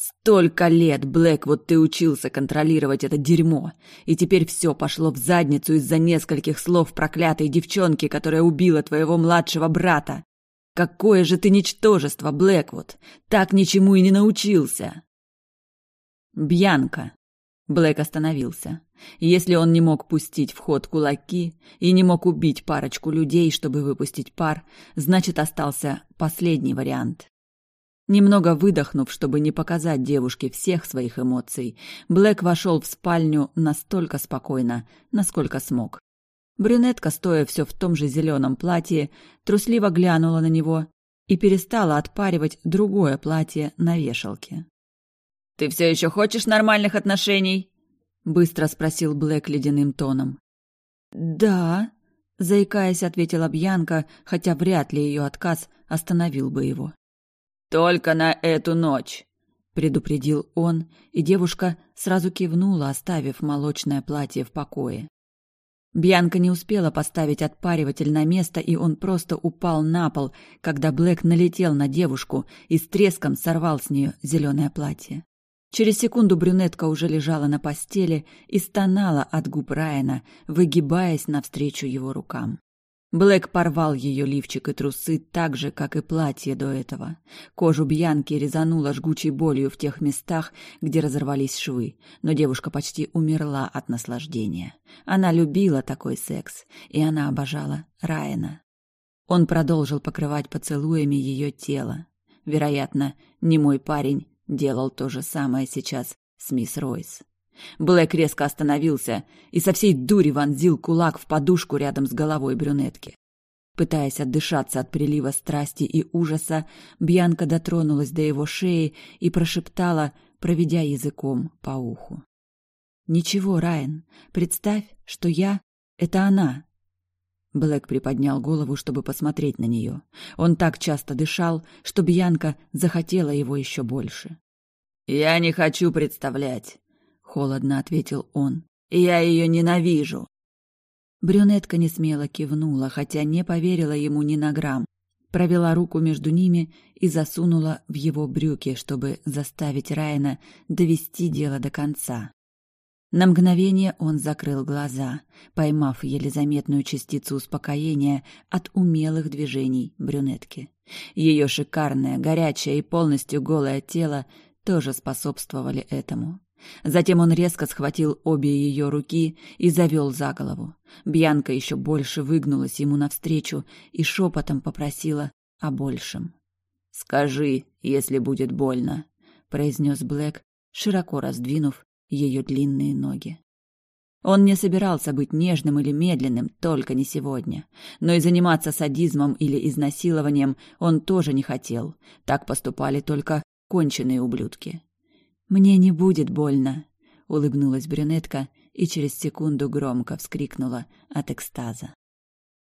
Столько лет, Блэк, вот ты учился контролировать это дерьмо, и теперь все пошло в задницу из-за нескольких слов проклятой девчонки, которая убила твоего младшего брата. Какое же ты ничтожество, Блэквуд! Так ничему и не научился!» «Бьянка!» Блэк остановился. Если он не мог пустить в ход кулаки и не мог убить парочку людей, чтобы выпустить пар, значит, остался последний вариант. Немного выдохнув, чтобы не показать девушке всех своих эмоций, Блэк вошел в спальню настолько спокойно, насколько смог. Брюнетка, стоя все в том же зеленом платье, трусливо глянула на него и перестала отпаривать другое платье на вешалке. «Ты все еще хочешь нормальных отношений?» — быстро спросил Блэк ледяным тоном. «Да», — заикаясь, ответила Бьянка, хотя вряд ли ее отказ остановил бы его. «Только на эту ночь», — предупредил он, и девушка сразу кивнула, оставив молочное платье в покое. Бьянка не успела поставить отпариватель на место, и он просто упал на пол, когда Блэк налетел на девушку и с треском сорвал с нее зеленое платье. Через секунду брюнетка уже лежала на постели и стонала от губ Райана, выгибаясь навстречу его рукам. Блэк порвал ее лифчик и трусы так же, как и платье до этого. Кожу Бьянки резануло жгучей болью в тех местах, где разорвались швы, но девушка почти умерла от наслаждения. Она любила такой секс, и она обожала Райана. Он продолжил покрывать поцелуями ее тело. Вероятно, не мой парень делал то же самое сейчас с мисс Ройс. Блэк резко остановился и со всей дури вонзил кулак в подушку рядом с головой брюнетки. Пытаясь отдышаться от прилива страсти и ужаса, Бьянка дотронулась до его шеи и прошептала, проведя языком по уху. «Ничего, Райан, представь, что я Это она. Блэк приподнял голову, чтобы посмотреть на нее. Он так часто дышал, что Бьянка захотела его еще больше. «Я не хочу представлять», — холодно ответил он. «Я ее ненавижу». Брюнетка не смело кивнула, хотя не поверила ему ни на грамм. Провела руку между ними и засунула в его брюки, чтобы заставить Райана довести дело до конца. На мгновение он закрыл глаза, поймав еле заметную частицу успокоения от умелых движений брюнетки. Ее шикарное, горячее и полностью голое тело тоже способствовали этому. Затем он резко схватил обе ее руки и завел за голову. Бьянка еще больше выгнулась ему навстречу и шепотом попросила о большем. «Скажи, если будет больно», — произнес Блэк, широко раздвинув ее длинные ноги. Он не собирался быть нежным или медленным, только не сегодня. Но и заниматься садизмом или изнасилованием он тоже не хотел. Так поступали только конченые ублюдки. «Мне не будет больно», — улыбнулась брюнетка и через секунду громко вскрикнула от экстаза.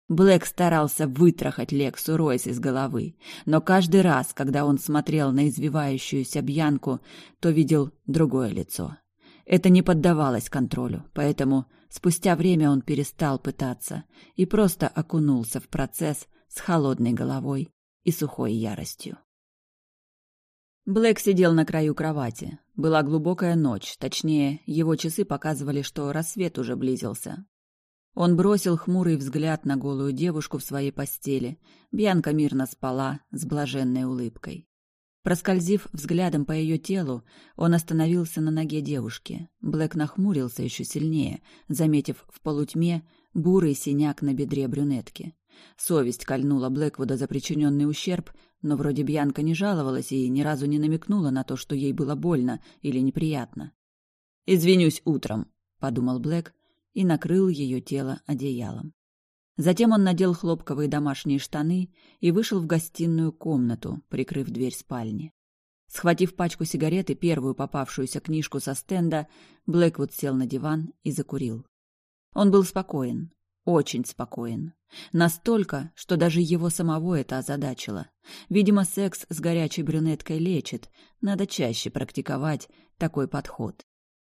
Блэк старался вытрахать Лексу Ройс из головы, но каждый раз, когда он смотрел на извивающуюся Бьянку, то видел другое лицо. Это не поддавалось контролю, поэтому спустя время он перестал пытаться и просто окунулся в процесс с холодной головой и сухой яростью. Блэк сидел на краю кровати. Была глубокая ночь, точнее, его часы показывали, что рассвет уже близился. Он бросил хмурый взгляд на голую девушку в своей постели. Бьянка мирно спала с блаженной улыбкой. Проскользив взглядом по ее телу, он остановился на ноге девушки. Блэк нахмурился еще сильнее, заметив в полутьме бурый синяк на бедре брюнетки. Совесть кольнула Блэквуда за причиненный ущерб, но вроде Бьянка не жаловалась и ни разу не намекнула на то, что ей было больно или неприятно. «Извинюсь утром», — подумал Блэк и накрыл ее тело одеялом. Затем он надел хлопковые домашние штаны и вышел в гостиную комнату, прикрыв дверь спальни. Схватив пачку сигарет и первую попавшуюся книжку со стенда, Блэквуд сел на диван и закурил. Он был спокоен, очень спокоен. Настолько, что даже его самого это озадачило. Видимо, секс с горячей брюнеткой лечит, надо чаще практиковать такой подход.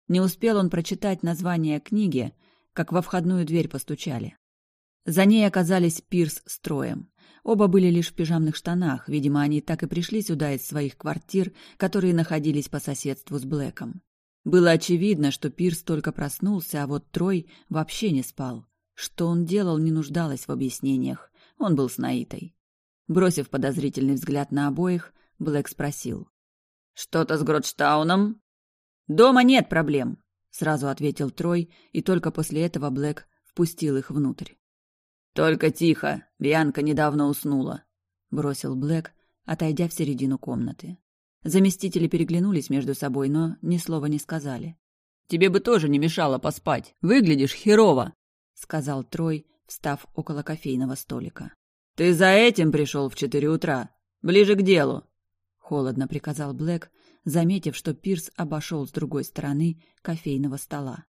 Не успел он прочитать название книги, как во входную дверь постучали. За ней оказались Пирс с Троем. Оба были лишь в пижамных штанах, видимо, они так и пришли сюда из своих квартир, которые находились по соседству с Блэком. Было очевидно, что Пирс только проснулся, а вот Трой вообще не спал. Что он делал, не нуждалось в объяснениях. Он был с Наитой. Бросив подозрительный взгляд на обоих, Блэк спросил. «Что-то с Гротштауном?» «Дома нет проблем», — сразу ответил Трой, и только после этого Блэк впустил их внутрь. «Только тихо, Бианка недавно уснула», — бросил Блэк, отойдя в середину комнаты. Заместители переглянулись между собой, но ни слова не сказали. «Тебе бы тоже не мешало поспать. Выглядишь херово», — сказал Трой, встав около кофейного столика. «Ты за этим пришел в четыре утра? Ближе к делу!» — холодно приказал Блэк, заметив, что Пирс обошел с другой стороны кофейного стола.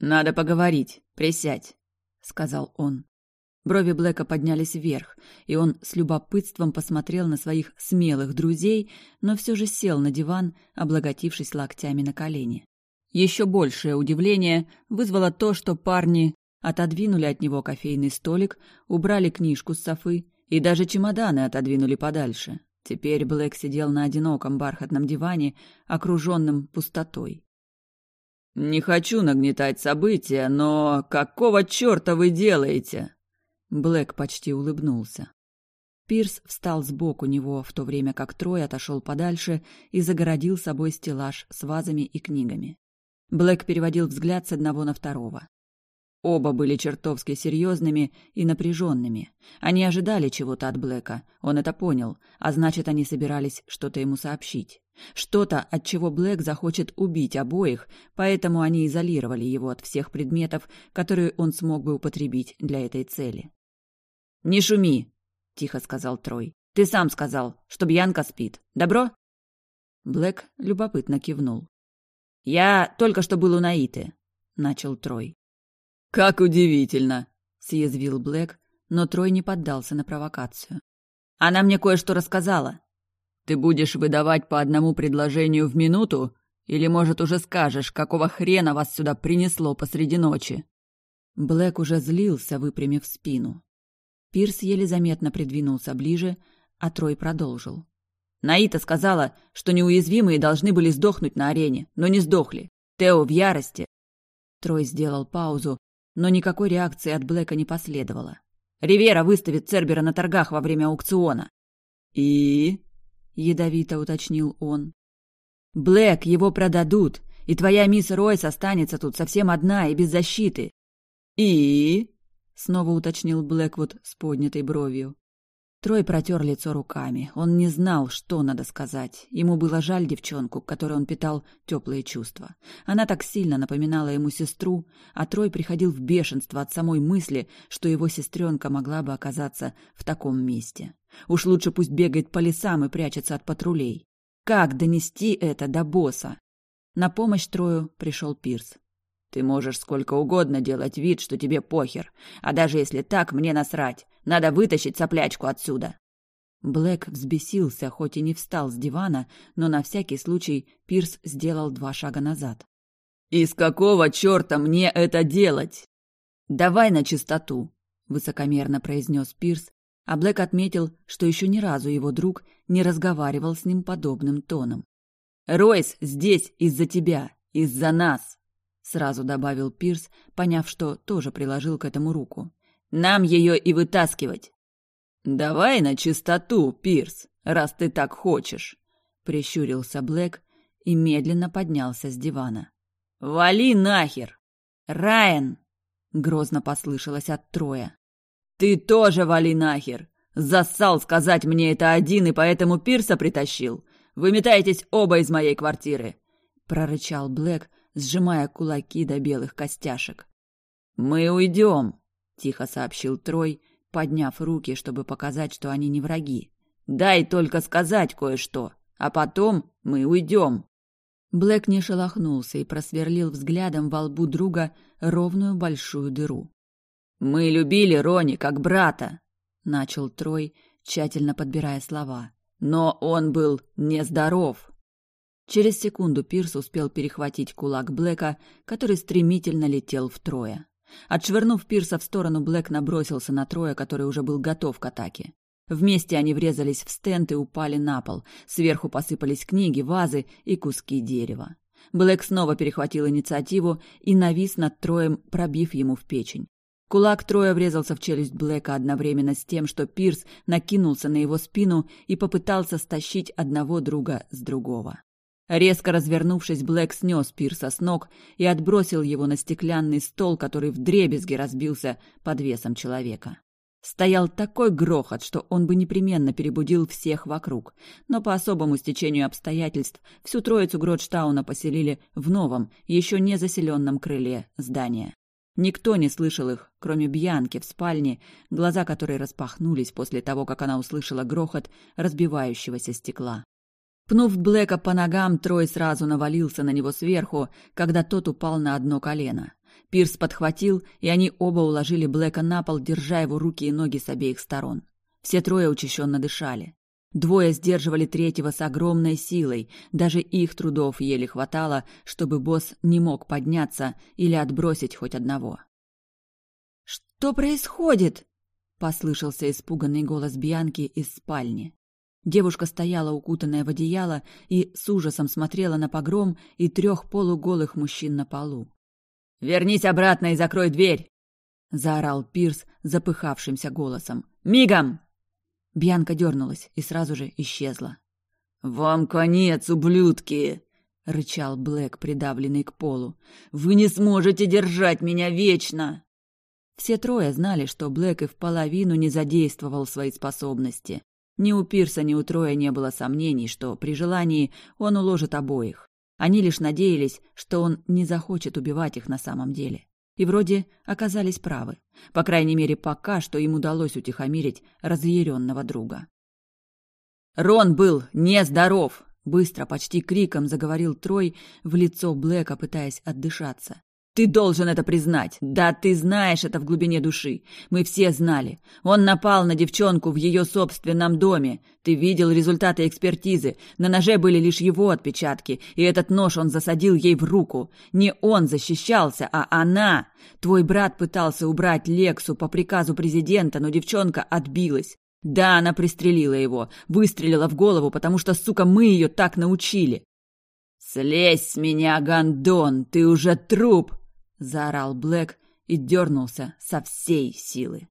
«Надо поговорить. Присядь», — сказал он. Брови Блэка поднялись вверх, и он с любопытством посмотрел на своих смелых друзей, но все же сел на диван, облаготившись локтями на колени. Еще большее удивление вызвало то, что парни отодвинули от него кофейный столик, убрали книжку с софы и даже чемоданы отодвинули подальше. Теперь Блэк сидел на одиноком бархатном диване, окруженном пустотой. «Не хочу нагнетать события, но какого черта вы делаете?» Блэк почти улыбнулся. Пирс встал сбоку него, в то время как Трой отошел подальше и загородил собой стеллаж с вазами и книгами. Блэк переводил взгляд с одного на второго. Оба были чертовски серьезными и напряженными. Они ожидали чего-то от Блэка, он это понял, а значит, они собирались что-то ему сообщить. Что-то, от чего Блэк захочет убить обоих, поэтому они изолировали его от всех предметов, которые он смог бы употребить для этой цели. «Не шуми!» — тихо сказал Трой. «Ты сам сказал, что Бьянка спит. Добро?» Блэк любопытно кивнул. «Я только что был у Наиты», — начал Трой. «Как удивительно!» — съязвил Блэк, но Трой не поддался на провокацию. «Она мне кое-что рассказала. Ты будешь выдавать по одному предложению в минуту, или, может, уже скажешь, какого хрена вас сюда принесло посреди ночи?» Блэк уже злился, выпрямив спину. Пирс еле заметно придвинулся ближе, а Трой продолжил. Наита сказала, что неуязвимые должны были сдохнуть на арене, но не сдохли. Тео в ярости. Трой сделал паузу, но никакой реакции от Блэка не последовало. Ривера выставит Цербера на торгах во время аукциона. «И?» — ядовито уточнил он. «Блэк, его продадут, и твоя мисс Ройс останется тут совсем одна и без защиты». «И?» — снова уточнил Блэквуд с поднятой бровью. Трой протер лицо руками. Он не знал, что надо сказать. Ему было жаль девчонку, к которой он питал теплые чувства. Она так сильно напоминала ему сестру, а Трой приходил в бешенство от самой мысли, что его сестренка могла бы оказаться в таком месте. Уж лучше пусть бегает по лесам и прячется от патрулей. Как донести это до босса? На помощь Трою пришел Пирс. Ты можешь сколько угодно делать вид, что тебе похер. А даже если так, мне насрать. Надо вытащить соплячку отсюда. Блэк взбесился, хоть и не встал с дивана, но на всякий случай Пирс сделал два шага назад. «Из какого черта мне это делать?» «Давай на чистоту», — высокомерно произнес Пирс, а Блэк отметил, что еще ни разу его друг не разговаривал с ним подобным тоном. «Ройс здесь из-за тебя, из-за нас сразу добавил Пирс, поняв, что тоже приложил к этому руку. Нам ее и вытаскивать. Давай на чистоту, Пирс, раз ты так хочешь, прищурился Блэк и медленно поднялся с дивана. Вали нахер. Райан, грозно послышалось от Троя. Ты тоже вали нахер. Зассал сказать мне это один и поэтому Пирса притащил. Вы метаетесь оба из моей квартиры, прорычал Блэк, сжимая кулаки до белых костяшек. «Мы уйдем», — тихо сообщил Трой, подняв руки, чтобы показать, что они не враги. «Дай только сказать кое-что, а потом мы уйдем». Блэк не шелохнулся и просверлил взглядом во лбу друга ровную большую дыру. «Мы любили Рони как брата», — начал Трой, тщательно подбирая слова. «Но он был нездоров». Через секунду Пирс успел перехватить кулак Блэка, который стремительно летел в Троя. Отшвырнув Пирса в сторону, Блэк набросился на Троя, который уже был готов к атаке. Вместе они врезались в стенд и упали на пол. Сверху посыпались книги, вазы и куски дерева. Блэк снова перехватил инициативу и навис над Троем, пробив ему в печень. Кулак Троя врезался в челюсть Блэка одновременно с тем, что Пирс накинулся на его спину и попытался стащить одного друга с другого. Резко развернувшись, Блэк снес Пирса с ног и отбросил его на стеклянный стол, который вдребезги разбился под весом человека. Стоял такой грохот, что он бы непременно перебудил всех вокруг, но по особому стечению обстоятельств всю троицу Гродштауна поселили в новом, еще не заселенном крыле здания. Никто не слышал их, кроме Бьянки в спальне, глаза которой распахнулись после того, как она услышала грохот разбивающегося стекла. Пнув Блэка по ногам, Трой сразу навалился на него сверху, когда тот упал на одно колено. Пирс подхватил, и они оба уложили Блэка на пол, держа его руки и ноги с обеих сторон. Все трое учащенно дышали. Двое сдерживали третьего с огромной силой, даже их трудов еле хватало, чтобы босс не мог подняться или отбросить хоть одного. «Что происходит?» — послышался испуганный голос Бьянки из спальни. Девушка стояла укутанная в одеяло и с ужасом смотрела на погром и трех полуголых мужчин на полу. «Вернись обратно и закрой дверь!» — заорал Пирс запыхавшимся голосом. «Мигом!» Бьянка дернулась и сразу же исчезла. «Вам конец, ублюдки!» — рычал Блэк, придавленный к полу. «Вы не сможете держать меня вечно!» Все трое знали, что Блэк и в половину не задействовал свои способности. Ни у Пирса, ни у Троя не было сомнений, что при желании он уложит обоих. Они лишь надеялись, что он не захочет убивать их на самом деле. И вроде оказались правы. По крайней мере, пока что им удалось утихомирить разъяренного друга. «Рон был нездоров!» — быстро, почти криком заговорил Трой в лицо Блэка, пытаясь отдышаться. Ты должен это признать. Да, ты знаешь это в глубине души. Мы все знали. Он напал на девчонку в ее собственном доме. Ты видел результаты экспертизы. На ноже были лишь его отпечатки, и этот нож он засадил ей в руку. Не он защищался, а она. Твой брат пытался убрать Лексу по приказу президента, но девчонка отбилась. Да, она пристрелила его, выстрелила в голову, потому что, сука, мы ее так научили. «Слезь с меня, гондон, ты уже труп!» — заорал Блэк и дернулся со всей силы.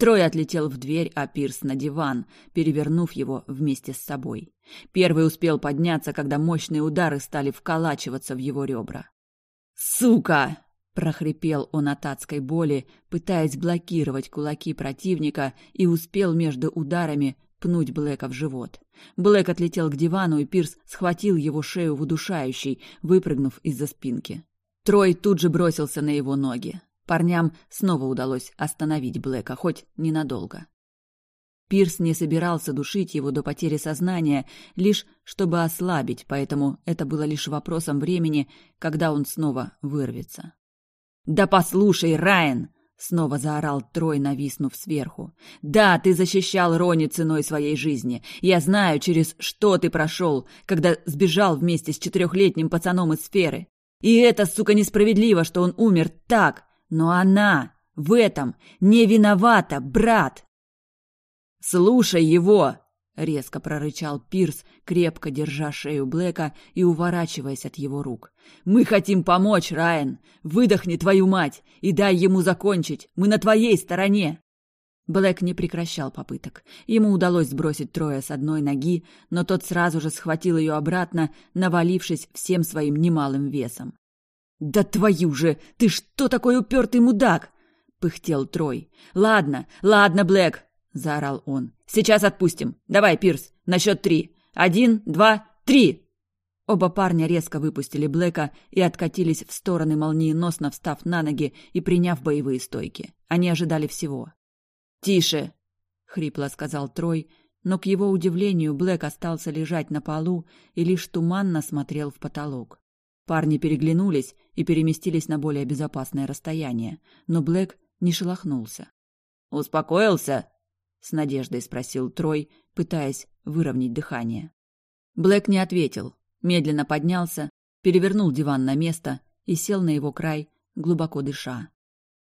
Трой отлетел в дверь, а Пирс на диван, перевернув его вместе с собой. Первый успел подняться, когда мощные удары стали вколачиваться в его ребра. «Сука!» — прохрипел он от адской боли, пытаясь блокировать кулаки противника, и успел между ударами пнуть Блэка в живот. Блэк отлетел к дивану, и Пирс схватил его шею в удушающий, выпрыгнув из-за спинки. Трой тут же бросился на его ноги. Парням снова удалось остановить Блэка, хоть ненадолго. Пирс не собирался душить его до потери сознания, лишь чтобы ослабить, поэтому это было лишь вопросом времени, когда он снова вырвется. «Да послушай, Райан!» — снова заорал Трой, нависнув сверху. «Да, ты защищал Рони ценой своей жизни. Я знаю, через что ты прошел, когда сбежал вместе с четырехлетним пацаном из сферы. И это, сука, несправедливо, что он умер так. Но она в этом не виновата, брат. Слушай его, резко прорычал Пирс, крепко держа шею Блэка и уворачиваясь от его рук. Мы хотим помочь, Райан. Выдохни твою мать и дай ему закончить. Мы на твоей стороне. Блэк не прекращал попыток. Ему удалось сбросить Троя с одной ноги, но тот сразу же схватил ее обратно, навалившись всем своим немалым весом. «Да твою же! Ты что такой упертый мудак?» — пыхтел Трой. «Ладно, ладно, Блэк!» — заорал он. «Сейчас отпустим. Давай, Пирс, на счет три. Один, два, три!» Оба парня резко выпустили Блэка и откатились в стороны, молниеносно встав на ноги и приняв боевые стойки. Они ожидали всего. «Тише!» — хрипло сказал Трой, но, к его удивлению, Блэк остался лежать на полу и лишь туманно смотрел в потолок. Парни переглянулись и переместились на более безопасное расстояние, но Блэк не шелохнулся. «Успокоился?» — с надеждой спросил Трой, пытаясь выровнять дыхание. Блэк не ответил, медленно поднялся, перевернул диван на место и сел на его край, глубоко дыша.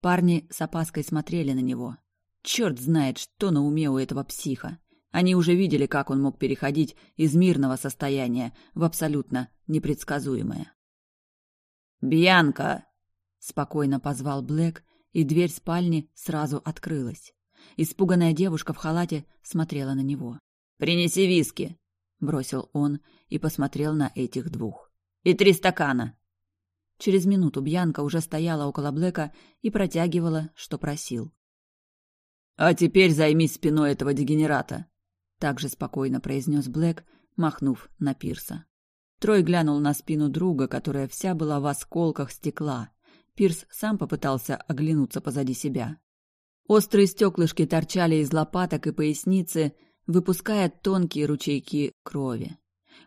Парни с опаской смотрели на него, Черт знает, что на уме у этого психа. Они уже видели, как он мог переходить из мирного состояния в абсолютно непредсказуемое. «Бьянка!» — спокойно позвал Блэк, и дверь спальни сразу открылась. Испуганная девушка в халате смотрела на него. «Принеси виски!» — бросил он и посмотрел на этих двух. «И три стакана!» Через минуту Бьянка уже стояла около Блэка и протягивала, что просил. «А теперь займись спиной этого дегенерата», — также спокойно произнес Блэк, махнув на Пирса. Трой глянул на спину друга, которая вся была в осколках стекла. Пирс сам попытался оглянуться позади себя. Острые стеклышки торчали из лопаток и поясницы, выпуская тонкие ручейки крови.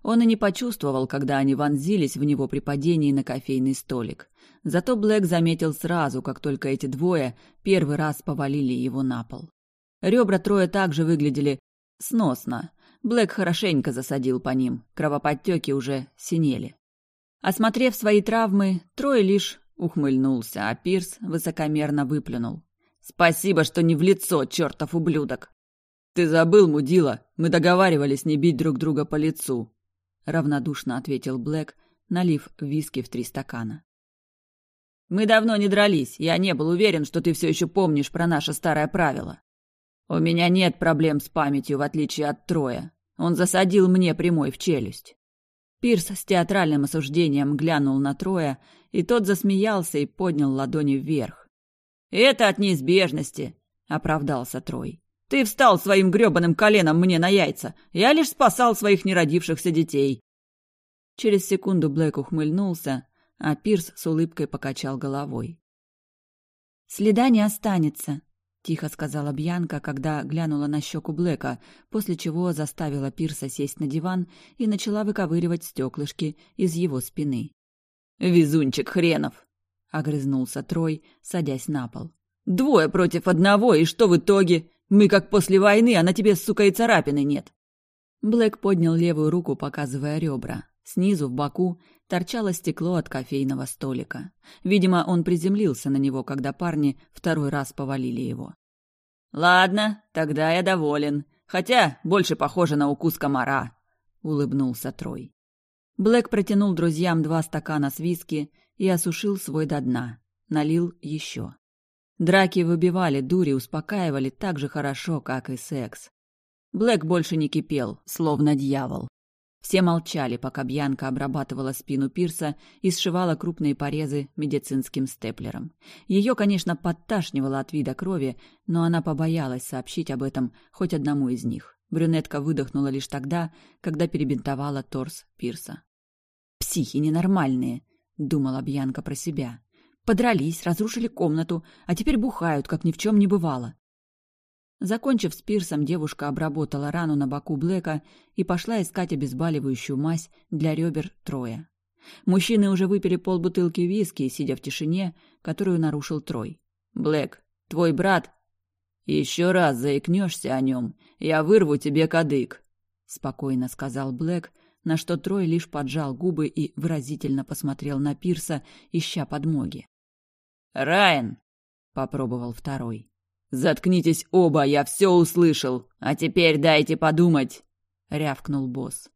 Он и не почувствовал, когда они вонзились в него при падении на кофейный столик. Зато Блэк заметил сразу, как только эти двое первый раз повалили его на пол. Ребра Троя также выглядели сносно. Блэк хорошенько засадил по ним, кровоподтеки уже синели. Осмотрев свои травмы, Трой лишь ухмыльнулся, а Пирс высокомерно выплюнул. «Спасибо, что не в лицо, чертов ублюдок!» «Ты забыл, мудила, мы договаривались не бить друг друга по лицу», — равнодушно ответил Блэк, налив виски в три стакана. Мы давно не дрались. Я не был уверен, что ты все еще помнишь про наше старое правило. У меня нет проблем с памятью, в отличие от Троя. Он засадил мне прямой в челюсть. Пирс с театральным осуждением глянул на Троя, и тот засмеялся и поднял ладони вверх. «Это от неизбежности», — оправдался Трой. «Ты встал своим грёбаным коленом мне на яйца. Я лишь спасал своих неродившихся детей». Через секунду Блэк ухмыльнулся, а Пирс с улыбкой покачал головой. «Следа не останется», — тихо сказала Бьянка, когда глянула на щеку Блэка, после чего заставила Пирса сесть на диван и начала выковыривать стеклышки из его спины. «Везунчик хренов!» — огрызнулся Трой, садясь на пол. «Двое против одного, и что в итоге? Мы как после войны, а на тебе, сука, и царапины нет!» Блэк поднял левую руку, показывая ребра. Снизу, в боку, торчало стекло от кофейного столика. Видимо, он приземлился на него, когда парни второй раз повалили его. «Ладно, тогда я доволен. Хотя больше похоже на укус комара», — улыбнулся Трой. Блэк протянул друзьям два стакана с виски и осушил свой до дна. Налил еще. Драки выбивали дури, успокаивали так же хорошо, как и секс. Блэк больше не кипел, словно дьявол. Все молчали, пока Бьянка обрабатывала спину Пирса и сшивала крупные порезы медицинским степлером. Ее, конечно, подташнивало от вида крови, но она побоялась сообщить об этом хоть одному из них. Брюнетка выдохнула лишь тогда, когда перебинтовала торс Пирса. «Психи ненормальные», — думала Бьянка про себя. «Подрались, разрушили комнату, а теперь бухают, как ни в чем не бывало. Закончив с пирсом, девушка обработала рану на боку Блэка и пошла искать обезболивающую мазь для ребер Троя. Мужчины уже выпили полбутылки виски, сидя в тишине, которую нарушил Трой. «Блэк, твой брат...» «Еще раз заикнешься о нем, я вырву тебе кадык», — спокойно сказал Блэк, на что Трой лишь поджал губы и выразительно посмотрел на Пирса, ища подмоги. «Райан!» — попробовал второй. «Заткнитесь оба, я все услышал. А теперь дайте подумать!» — рявкнул босс.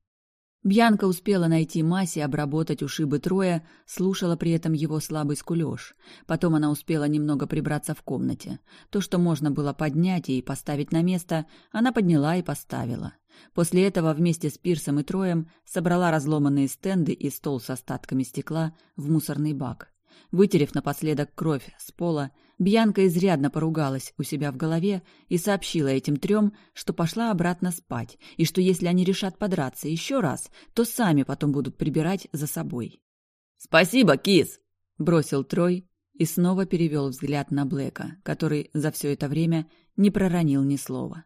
Бьянка успела найти мазь обработать ушибы Троя, слушала при этом его слабый скулёж. Потом она успела немного прибраться в комнате. То, что можно было поднять и поставить на место, она подняла и поставила. После этого вместе с Пирсом и Троем собрала разломанные стенды и стол с остатками стекла в мусорный бак. Вытерев напоследок кровь с пола, Бьянка изрядно поругалась у себя в голове и сообщила этим трем, что пошла обратно спать, и что если они решат подраться еще раз, то сами потом будут прибирать за собой. «Спасибо, кис!» — бросил Трой и снова перевел взгляд на Блэка, который за все это время не проронил ни слова.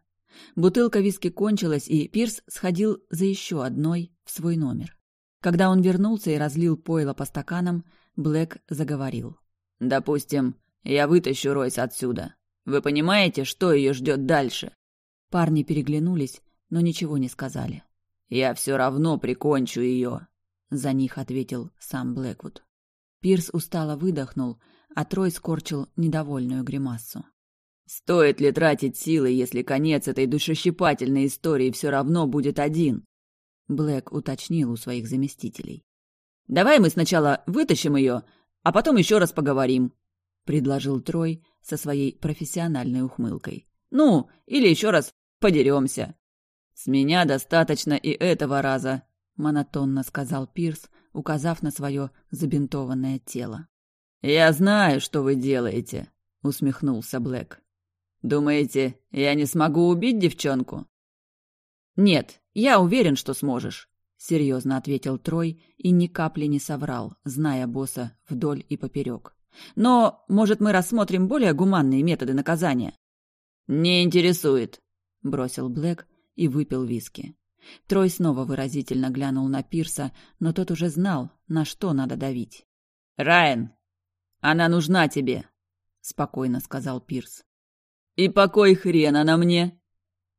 Бутылка виски кончилась, и Пирс сходил за еще одной в свой номер. Когда он вернулся и разлил пойло по стаканам, Блэк заговорил. «Допустим, я вытащу Ройс отсюда. Вы понимаете, что ее ждет дальше?» Парни переглянулись, но ничего не сказали. «Я все равно прикончу ее», — за них ответил сам Блэквуд. Пирс устало выдохнул, а Трой скорчил недовольную гримасу. «Стоит ли тратить силы, если конец этой душещипательной истории все равно будет один?» Блэк уточнил у своих заместителей. Давай мы сначала вытащим ее, а потом еще раз поговорим», — предложил Трой со своей профессиональной ухмылкой. «Ну, или еще раз подеремся». «С меня достаточно и этого раза», — монотонно сказал Пирс, указав на свое забинтованное тело. «Я знаю, что вы делаете», — усмехнулся Блэк. «Думаете, я не смогу убить девчонку?» «Нет, я уверен, что сможешь серьезно ответил Трой и ни капли не соврал, зная босса вдоль и поперек. Но, может, мы рассмотрим более гуманные методы наказания? Не интересует, бросил Блэк и выпил виски. Трой снова выразительно глянул на Пирса, но тот уже знал, на что надо давить. «Райан, она нужна тебе», — спокойно сказал Пирс. «И покой хрен она мне?»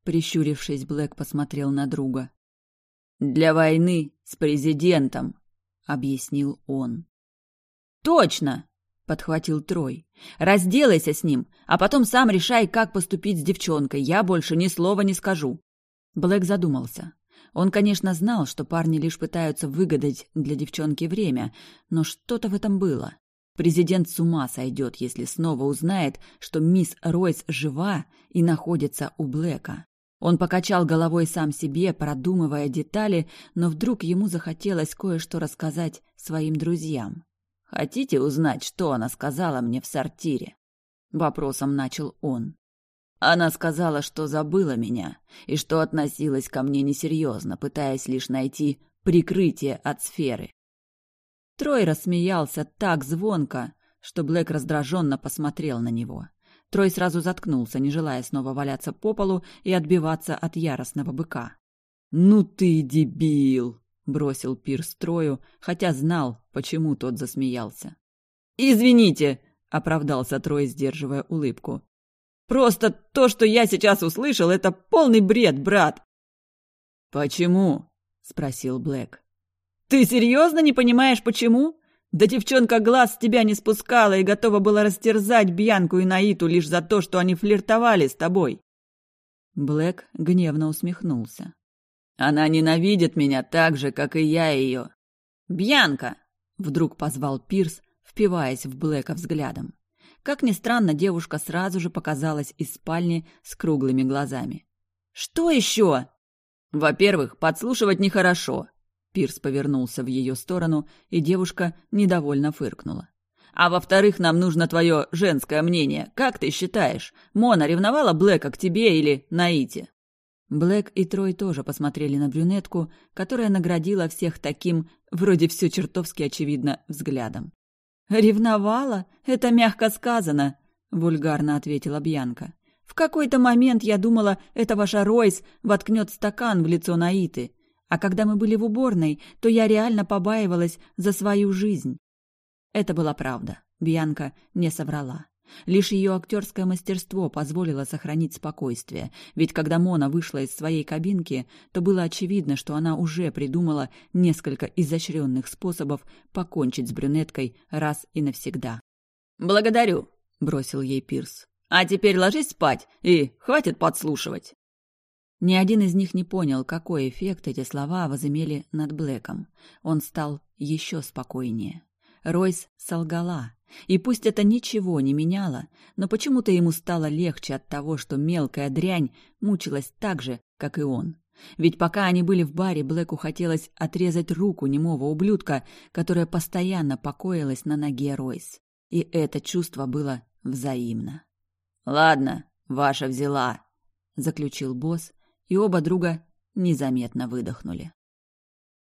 Прищурившись, Блэк посмотрел на друга. «Для войны с президентом», — объяснил он. «Точно!» — подхватил Трой. «Разделайся с ним, а потом сам решай, как поступить с девчонкой. Я больше ни слова не скажу». Блэк задумался. Он, конечно, знал, что парни лишь пытаются выгадать для девчонки время, но что-то в этом было. Президент с ума сойдет, если снова узнает, что мисс Ройс жива и находится у Блэка. Он покачал головой сам себе, продумывая детали, но вдруг ему захотелось кое-что рассказать своим друзьям. «Хотите узнать, что она сказала мне в сортире?» Вопросом начал он. Она сказала, что забыла меня и что относилась ко мне несерьезно, пытаясь лишь найти прикрытие от сферы. Трой рассмеялся так звонко, что Блэк раздраженно посмотрел на него. Трой сразу заткнулся, не желая снова валяться по полу и отбиваться от яростного быка. «Ну ты дебил!» — бросил Пирс Трою, хотя знал, почему тот засмеялся. «Извините», — оправдался Трой, сдерживая улыбку. «Просто то, что я сейчас услышал, это полный бред, брат!» «Почему?» — спросил Блэк. «Ты серьезно не понимаешь, почему? Да девчонка глаз с тебя не спускала и готова была растерзать Бьянку и Наиту лишь за то, что они флиртовали с тобой». Блэк гневно усмехнулся. «Она ненавидит меня так же, как и я ее». «Бьянка!» — вдруг позвал Пирс, впиваясь в Блэка взглядом. Как ни странно, девушка сразу же показалась из спальни с круглыми глазами. «Что еще?» «Во-первых, подслушивать нехорошо». Пирс повернулся в ее сторону, и девушка недовольно фыркнула. «А во-вторых, нам нужно твое женское мнение. Как ты считаешь, Мона ревновала Блэка к тебе или Наите?» Блэк и Трой тоже посмотрели на брюнетку, которая наградила всех таким, вроде все чертовски очевидно, взглядом. «Ревновала? Это мягко сказано», — вульгарно ответила Бьянка. В какой-то момент я думала, это ваша Ройс воткнет стакан в лицо Наиты. А когда мы были в уборной, то я реально побаивалась за свою жизнь. Это была правда. Бьянка не соврала. Лишь ее актерское мастерство позволило сохранить спокойствие, ведь когда Мона вышла из своей кабинки, то было очевидно, что она уже придумала несколько изощренных способов покончить с брюнеткой раз и навсегда. «Благодарю», — бросил ей Пирс. А теперь ложись спать и хватит подслушивать. Ни один из них не понял, какой эффект эти слова возымели над Блэком. Он стал еще спокойнее. Ройс солгала, и пусть это ничего не меняло, но почему-то ему стало легче от того, что мелкая дрянь мучилась так же, как и он. Ведь пока они были в баре, Блэку хотелось отрезать руку немого ублюдка, которая постоянно покоилась на ноге Ройс. И это чувство было взаимно. «Ладно, ваша взяла», — заключил босс, и оба друга незаметно выдохнули.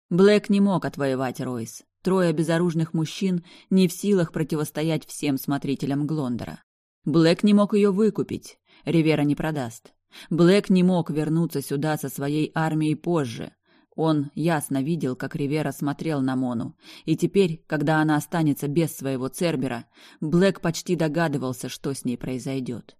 Блэк не мог отвоевать Ройс. Трое безоружных мужчин не в силах противостоять всем смотрителям Глондора. Блэк не мог ее выкупить, Ривера не продаст. Блэк не мог вернуться сюда со своей армией позже. Он ясно видел, как Ривера смотрел на Мону, и теперь, когда она останется без своего Цербера, Блэк почти догадывался, что с ней произойдет.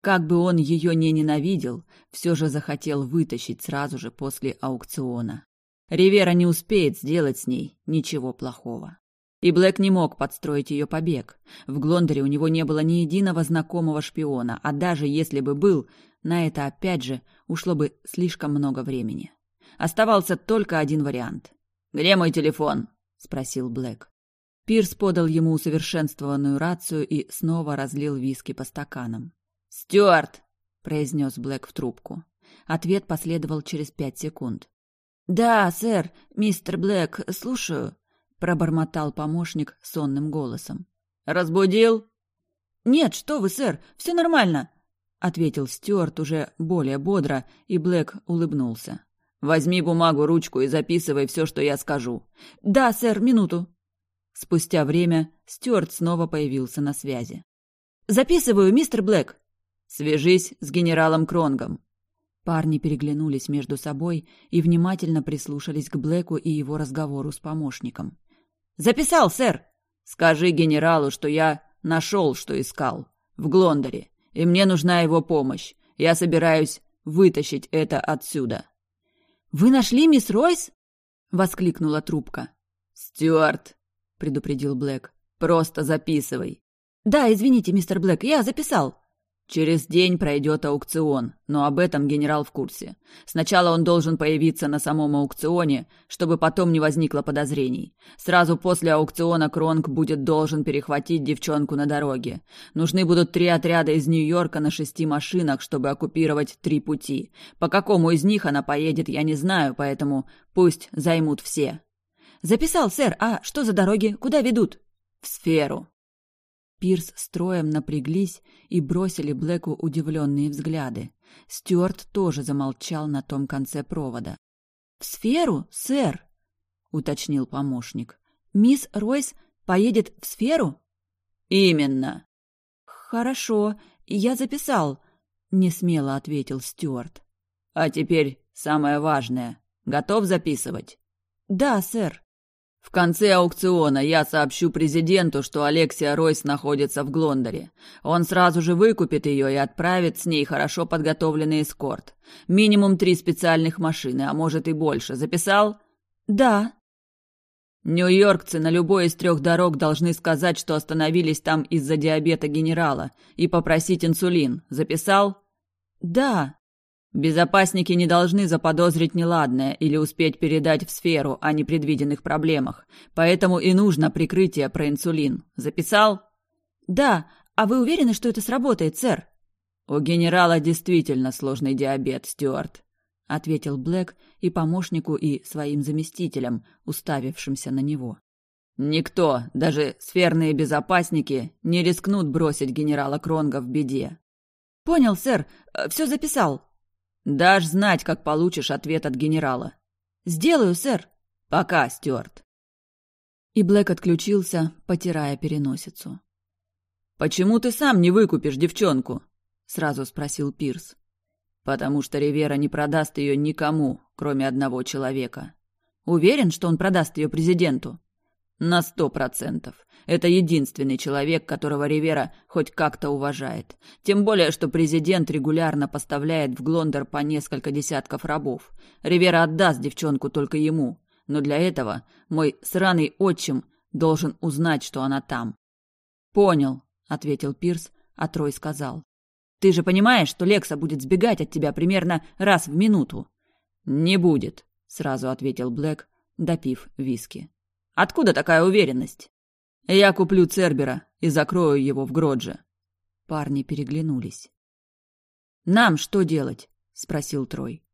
Как бы он ее не ненавидел, все же захотел вытащить сразу же после аукциона. Ривера не успеет сделать с ней ничего плохого. И Блэк не мог подстроить ее побег. В Глондоре у него не было ни единого знакомого шпиона, а даже если бы был, на это опять же ушло бы слишком много времени. Оставался только один вариант. «Где мой телефон?» — спросил Блэк. Пирс подал ему усовершенствованную рацию и снова разлил виски по стаканам. «Стюарт!» — произнес Блэк в трубку. Ответ последовал через пять секунд. «Да, сэр, мистер Блэк, слушаю», — пробормотал помощник сонным голосом. «Разбудил?» «Нет, что вы, сэр, все нормально», — ответил Стюарт уже более бодро, и Блэк улыбнулся. Возьми бумагу, ручку и записывай все, что я скажу. Да, сэр, минуту. Спустя время Стюарт снова появился на связи. Записываю, мистер Блэк. Свяжись с генералом Кронгом. Парни переглянулись между собой и внимательно прислушались к Блэку и его разговору с помощником. «Записал, сэр!» «Скажи генералу, что я нашел, что искал. В Глондоре. И мне нужна его помощь. Я собираюсь вытащить это отсюда». «Вы нашли мисс Ройс?» — воскликнула трубка. «Стюарт», — предупредил Блэк, — «просто записывай». «Да, извините, мистер Блэк, я записал». Через день пройдет аукцион, но об этом генерал в курсе. Сначала он должен появиться на самом аукционе, чтобы потом не возникло подозрений. Сразу после аукциона Кронг будет должен перехватить девчонку на дороге. Нужны будут три отряда из Нью-Йорка на шести машинах, чтобы оккупировать три пути. По какому из них она поедет, я не знаю, поэтому пусть займут все. «Записал, сэр. А что за дороги? Куда ведут?» «В сферу. Пирс с Троем напряглись и бросили Блэку удивленные взгляды. Стюарт тоже замолчал на том конце провода. «В сферу, сэр?» — уточнил помощник. «Мисс Ройс поедет в сферу?» «Именно». «Хорошо, я записал», — несмело ответил Стюарт. «А теперь самое важное. Готов записывать?» «Да, сэр». В конце аукциона я сообщу президенту, что Алексия Ройс находится в Глондоре. Он сразу же выкупит ее и отправит с ней хорошо подготовленный эскорт. Минимум три специальных машины, а может и больше. Записал? Да. Нью-Йоркцы на любой из трех дорог должны сказать, что остановились там из-за диабета генерала, и попросить инсулин. Записал? Да. Безопасники не должны заподозрить неладное или успеть передать в сферу о непредвиденных проблемах, поэтому и нужно прикрытие про инсулин. Записал? Да. А вы уверены, что это сработает, сэр? У генерала действительно сложный диабет, Стюарт ответил Блэк и помощнику, и своим заместителям, уставившимся на него. Никто, даже сферные безопасники, не рискнут бросить генерала Кронга в беде. Понял, сэр, э, все записал. Дашь знать, как получишь ответ от генерала. Сделаю, сэр. Пока, Стюарт. И Блэк отключился, потирая переносицу. «Почему ты сам не выкупишь девчонку?» — сразу спросил Пирс. Потому что Ривера не продаст ее никому, кроме одного человека. Уверен, что он продаст ее президенту? На сто процентов. Это единственный человек, которого Ривера хоть как-то уважает. Тем более, что президент регулярно поставляет в Глондер по несколько десятков рабов. Ривера отдаст девчонку только ему. Но для этого мой сраный отчим должен узнать, что она там. «Понял», — ответил Пирс, а Трой сказал. Ты же понимаешь, что Лекса будет сбегать от тебя примерно раз в минуту. Не будет, сразу ответил Блэк, допив виски. Откуда такая уверенность? Я куплю Цербера и закрою его в Гродже. Парни переглянулись. Нам что делать? спросил Трой.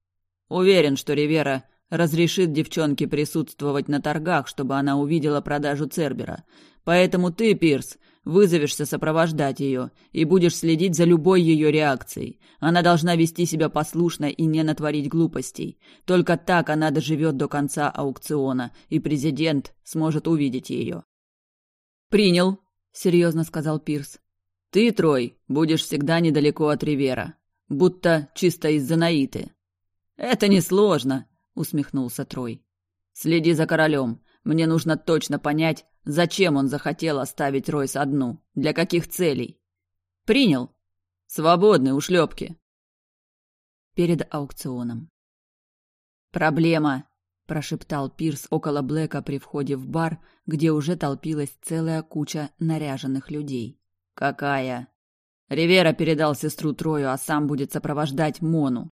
Уверен, что Ривера разрешит девчонке присутствовать на торгах, чтобы она увидела продажу Цербера. Поэтому ты, Пирс, вызовешься сопровождать ее и будешь следить за любой ее реакцией. Она должна вести себя послушно и не натворить глупостей. Только так она доживет до конца аукциона, и президент сможет увидеть ее. «Принял», — серьезно сказал Пирс. «Ты, Трой, будешь всегда недалеко от Ривера, будто чисто из-за Наиты». «Это несложно», — усмехнулся Трой. «Следи за королем. Мне нужно точно понять, Зачем он захотел оставить Ройс одну? Для каких целей? Принял. Свободны ушлепки. Перед аукционом. Проблема, прошептал Пирс около Блэка при входе в бар, где уже толпилась целая куча наряженных людей. Какая? Ривера передал сестру Трою, а сам будет сопровождать Мону.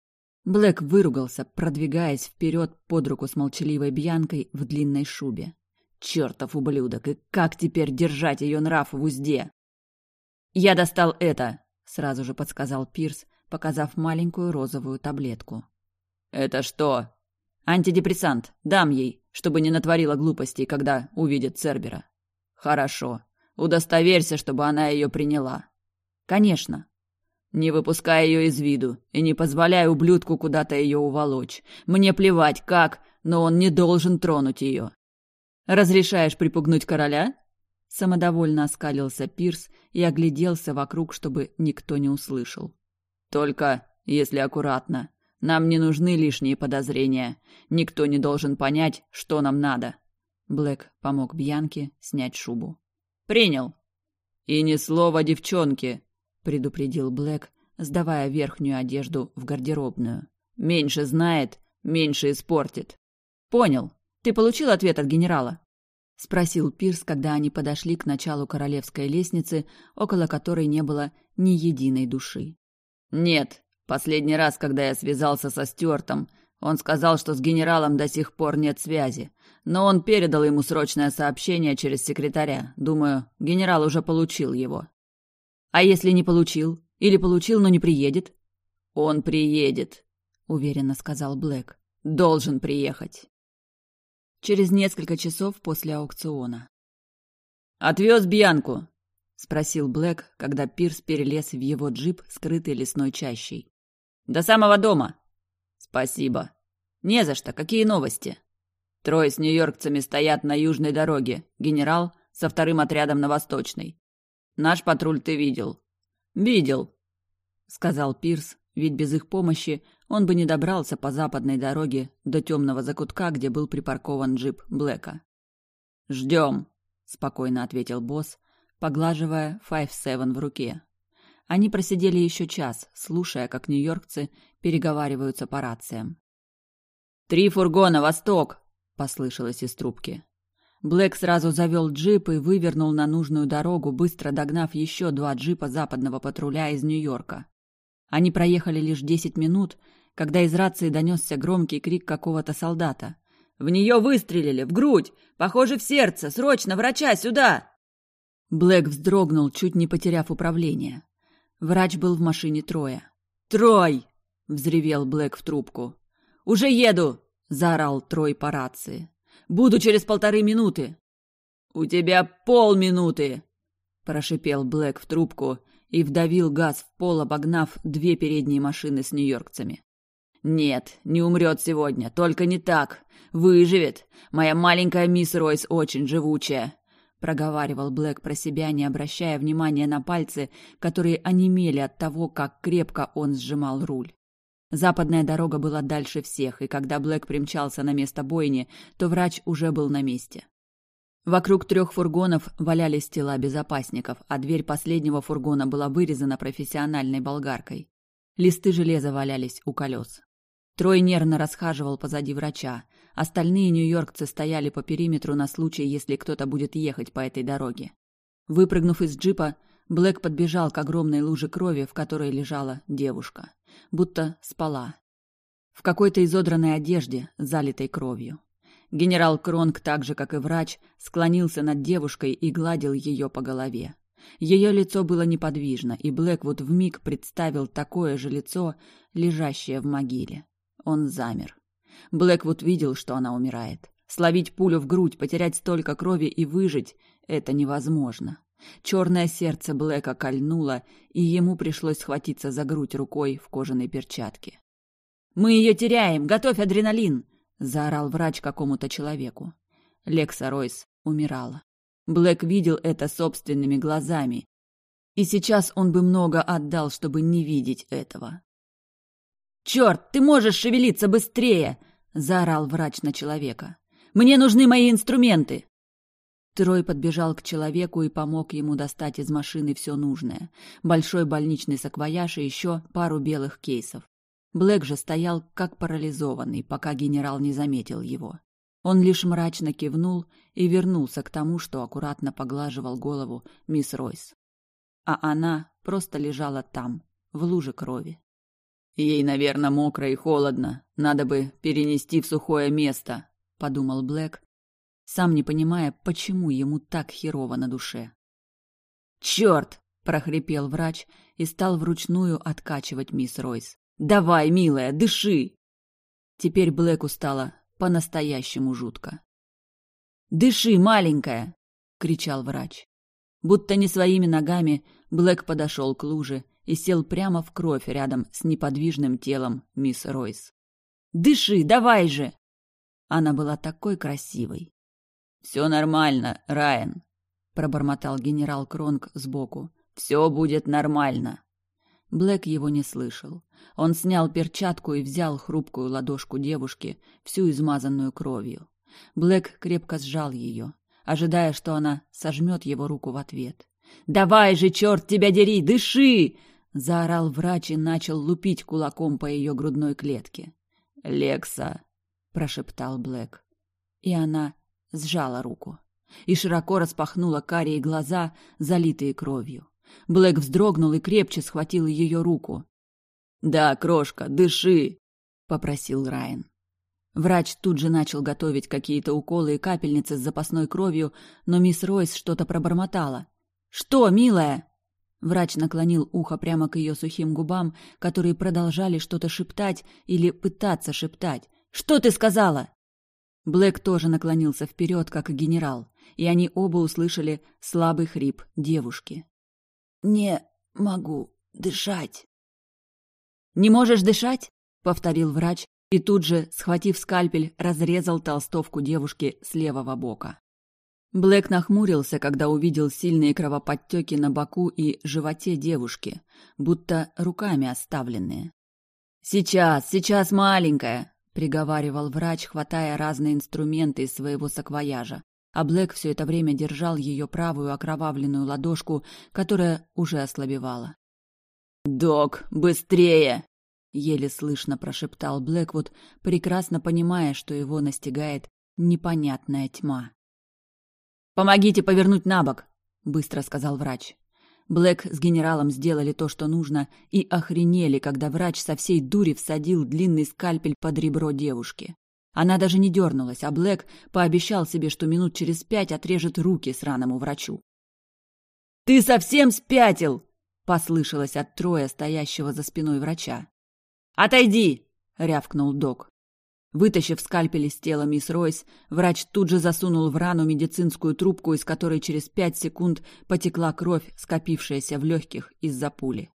Блэк выругался, продвигаясь вперед под руку с молчаливой Бьянкой в длинной шубе. Чертов ублюдок, и как теперь держать ее нрав в узде? Я достал это, сразу же подсказал Пирс, показав маленькую розовую таблетку. Это что? Антидепрессант. Дам ей, чтобы не натворила глупостей, когда увидит Цербера. Хорошо. Удостоверься, чтобы она ее приняла. Конечно. Не выпускай ее из виду и не позволяй ублюдку куда-то ее уволочь. Мне плевать, как, но он не должен тронуть ее. «Разрешаешь припугнуть короля?» Самодовольно оскалился Пирс и огляделся вокруг, чтобы никто не услышал. «Только, если аккуратно. Нам не нужны лишние подозрения. Никто не должен понять, что нам надо». Блэк помог Бьянке снять шубу. «Принял». «И ни слова девчонке», — предупредил Блэк, сдавая верхнюю одежду в гардеробную. «Меньше знает, меньше испортит». «Понял», «Ты получил ответ от генерала?» — спросил Пирс, когда они подошли к началу королевской лестницы, около которой не было ни единой души. «Нет. Последний раз, когда я связался со Стюартом, он сказал, что с генералом до сих пор нет связи. Но он передал ему срочное сообщение через секретаря. Думаю, генерал уже получил его». «А если не получил? Или получил, но не приедет?» «Он приедет», — уверенно сказал Блэк. «Должен приехать» через несколько часов после аукциона. «Отвез Бьянку?» — спросил Блэк, когда Пирс перелез в его джип, скрытый лесной чащей. «До самого дома». «Спасибо». «Не за что. Какие новости?» «Трое с нью-йоркцами стоят на южной дороге. Генерал со вторым отрядом на восточной. Наш патруль ты видел?» «Видел», — сказал Пирс, ведь без их помощи он бы не добрался по западной дороге до темного закутка, где был припаркован джип Блэка. «Ждем», — спокойно ответил босс, поглаживая Five Seven в руке. Они просидели еще час, слушая, как нью-йоркцы переговариваются по рациям. «Три фургона, восток!» — послышалось из трубки. Блэк сразу завел джип и вывернул на нужную дорогу, быстро догнав еще два джипа западного патруля из Нью-Йорка. Они проехали лишь десять минут, когда из рации донесся громкий крик какого-то солдата. «В нее выстрелили! В грудь! Похоже, в сердце! Срочно, врача, сюда!» Блэк вздрогнул, чуть не потеряв управление. Врач был в машине Троя. «Трой!» — взревел Блэк в трубку. «Уже еду!» — заорал Трой по рации. Буду через полторы минуты. У тебя полминуты, прошипел Блэк в трубку и вдавил газ в пол, обогнав две передние машины с нью-йоркцами. Нет, не умрет сегодня, только не так. Выживет. Моя маленькая мисс Ройс очень живучая, проговаривал Блэк про себя, не обращая внимания на пальцы, которые онемели от того, как крепко он сжимал руль. Западная дорога была дальше всех, и когда Блэк примчался на место бойни, то врач уже был на месте. Вокруг трех фургонов валялись тела безопасников, а дверь последнего фургона была вырезана профессиональной болгаркой. Листы железа валялись у колес. Трой нервно расхаживал позади врача. Остальные нью-йоркцы стояли по периметру на случай, если кто-то будет ехать по этой дороге. Выпрыгнув из джипа, Блэк подбежал к огромной луже крови, в которой лежала девушка. Будто спала. В какой-то изодранной одежде, залитой кровью. Генерал Кронг, так же, как и врач, склонился над девушкой и гладил ее по голове. Ее лицо было неподвижно, и Блэквуд вмиг представил такое же лицо, лежащее в могиле. Он замер. Блэквуд видел, что она умирает. Словить пулю в грудь, потерять столько крови и выжить — это невозможно. Черное сердце Блэка кольнуло, и ему пришлось схватиться за грудь рукой в кожаной перчатке. «Мы ее теряем! Готовь адреналин!» — заорал врач какому-то человеку. Лекса Ройс умирала. Блэк видел это собственными глазами, и сейчас он бы много отдал, чтобы не видеть этого. «Черт, ты можешь шевелиться быстрее!» — заорал врач на человека. «Мне нужны мои инструменты!» Трой подбежал к человеку и помог ему достать из машины все нужное. Большой больничный саквояж и еще пару белых кейсов. Блэк же стоял как парализованный, пока генерал не заметил его. Он лишь мрачно кивнул и вернулся к тому, что аккуратно поглаживал голову мисс Ройс. А она просто лежала там, в луже крови. «Ей, наверное, мокро и холодно. Надо бы перенести в сухое место», — подумал Блэк, сам не понимая, почему ему так херово на душе. «Черт!» – прохрипел врач и стал вручную откачивать мисс Ройс. «Давай, милая, дыши!» Теперь Блэку стало по-настоящему жутко. «Дыши, маленькая!» — кричал врач. Будто не своими ногами Блэк подошел к луже и сел прямо в кровь рядом с неподвижным телом мисс Ройс. «Дыши, давай же!» Она была такой красивой, «Все нормально, Райан», — пробормотал генерал Кронг сбоку. «Все будет нормально». Блэк его не слышал. Он снял перчатку и взял хрупкую ладошку девушки, всю измазанную кровью. Блэк крепко сжал ее, ожидая, что она сожмет его руку в ответ. «Давай же, черт тебя дери, дыши!» — заорал врач и начал лупить кулаком по ее грудной клетке. «Лекса!» — прошептал Блэк. И она сжала руку и широко распахнула карие глаза, залитые кровью. Блэк вздрогнул и крепче схватил ее руку. «Да, крошка, дыши!» — попросил Райан. Врач тут же начал готовить какие-то уколы и капельницы с запасной кровью, но мисс Ройс что-то пробормотала. «Что, милая?» Врач наклонил ухо прямо к ее сухим губам, которые продолжали что-то шептать или пытаться шептать. «Что ты сказала?» Блэк тоже наклонился вперед, как и генерал, и они оба услышали слабый хрип девушки. «Не могу дышать». «Не можешь дышать?» — повторил врач, и тут же, схватив скальпель, разрезал толстовку девушки с левого бока. Блэк нахмурился, когда увидел сильные кровоподтеки на боку и животе девушки, будто руками оставленные. «Сейчас, сейчас, маленькая!» Приговаривал врач, хватая разные инструменты из своего саквояжа. а Блэк все это время держал ее правую окровавленную ладошку, которая уже ослабевала. «Док, быстрее!» — еле слышно прошептал Блэквуд, прекрасно понимая, что его настигает непонятная тьма. «Помогите повернуть на бок!» — быстро сказал врач. Блэк с генералом сделали то, что нужно, и охренели, когда врач со всей дури всадил длинный скальпель под ребро девушки. Она даже не дернулась, а Блэк пообещал себе, что минут через пять отрежет руки сраному врачу. «Ты совсем спятил!» — послышалось от Троя, стоящего за спиной врача. «Отойди!» — рявкнул док. Вытащив скальпель из тела мисс Ройс, врач тут же засунул в рану медицинскую трубку, из которой через пять секунд потекла кровь, скопившаяся в легких из-за пули.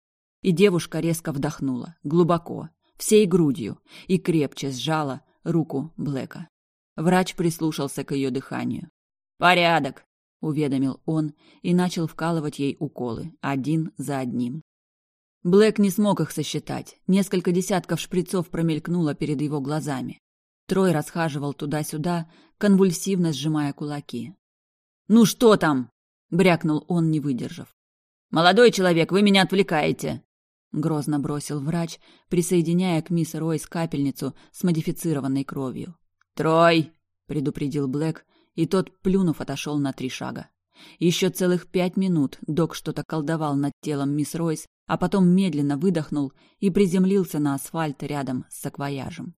И девушка резко вдохнула, глубоко, всей грудью, и крепче сжала руку Блэка. Врач прислушался к ее дыханию. «Порядок!» — уведомил он и начал вкалывать ей уколы, один за одним. Блэк не смог их сосчитать. Несколько десятков шприцов промелькнуло перед его глазами. Трой расхаживал туда-сюда, конвульсивно сжимая кулаки. «Ну что там?» — брякнул он, не выдержав. «Молодой человек, вы меня отвлекаете!» — грозно бросил врач, присоединяя к мисс Ройс капельницу с модифицированной кровью. «Трой!» — предупредил Блэк, и тот, плюнув, отошел на три шага. Еще целых пять минут док что-то колдовал над телом мисс Ройс, а потом медленно выдохнул и приземлился на асфальт рядом с саквояжем.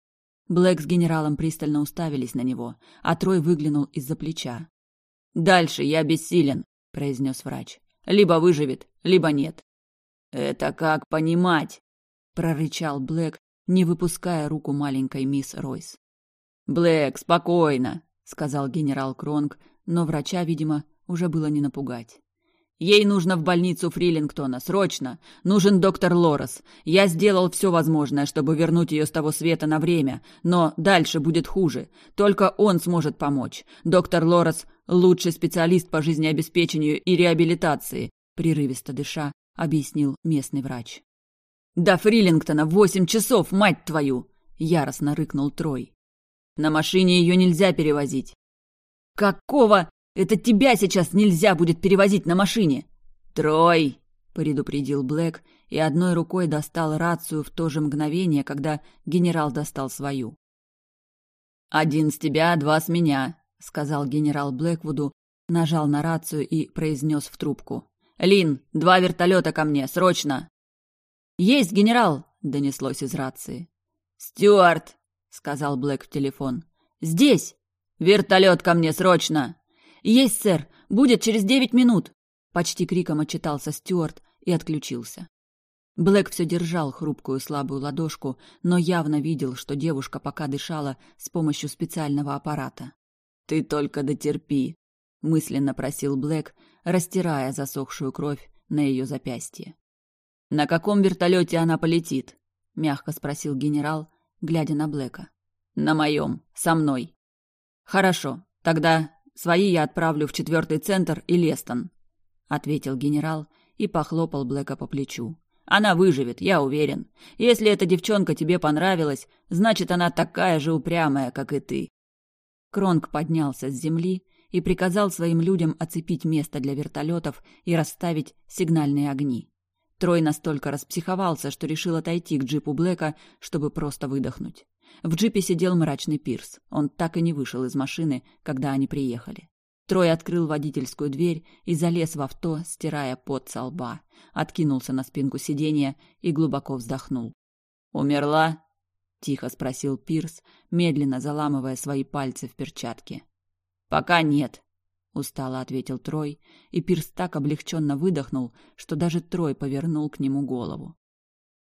Блэк с генералом пристально уставились на него, а Трой выглянул из-за плеча. «Дальше я бессилен», — произнес врач. «Либо выживет, либо нет». «Это как понимать?» — прорычал Блэк, не выпуская руку маленькой мисс Ройс. «Блэк, спокойно», — сказал генерал Кронг, но врача, видимо, уже было не напугать. Ей нужно в больницу Фрилингтона, срочно. Нужен доктор Лорес. Я сделал все возможное, чтобы вернуть ее с того света на время, но дальше будет хуже. Только он сможет помочь. Доктор Лорес – лучший специалист по жизнеобеспечению и реабилитации, прерывисто дыша, объяснил местный врач. «До Фрилингтона восемь часов, мать твою!» – яростно рыкнул Трой. «На машине ее нельзя перевозить». «Какого?» Это тебя сейчас нельзя будет перевозить на машине. Трой, предупредил Блэк и одной рукой достал рацию в то же мгновение, когда генерал достал свою. Один с тебя, два с меня, сказал генерал Блэквуду, нажал на рацию и произнес в трубку: "Лин, два вертолета ко мне, срочно!" "Есть, генерал!" донеслось из рации. "Стюарт!" сказал Блэк в телефон. "Здесь! Вертолет ко мне, срочно!" «Есть, сэр! Будет через девять минут!» Почти криком отчитался Стюарт и отключился. Блэк все держал хрупкую слабую ладошку, но явно видел, что девушка пока дышала с помощью специального аппарата. «Ты только дотерпи», — мысленно просил Блэк, растирая засохшую кровь на ее запястье. «На каком вертолете она полетит?» — мягко спросил генерал, глядя на Блэка. «На моем, со мной». «Хорошо, тогда Свои я отправлю в четвертый центр и Лестон», — ответил генерал и похлопал Блэка по плечу. «Она выживет, я уверен. Если эта девчонка тебе понравилась, значит, она такая же упрямая, как и ты». Кронг поднялся с земли и приказал своим людям оцепить место для вертолетов и расставить сигнальные огни. Трой настолько распсиховался, что решил отойти к джипу Блэка, чтобы просто выдохнуть. В джипе сидел мрачный Пирс. Он так и не вышел из машины, когда они приехали. Трой открыл водительскую дверь и залез в авто, стирая пот со лба. Откинулся на спинку сиденья и глубоко вздохнул. «Умерла?» — тихо спросил Пирс, медленно заламывая свои пальцы в перчатке. «Пока нет», — устало ответил Трой, и Пирс так облегченно выдохнул, что даже Трой повернул к нему голову.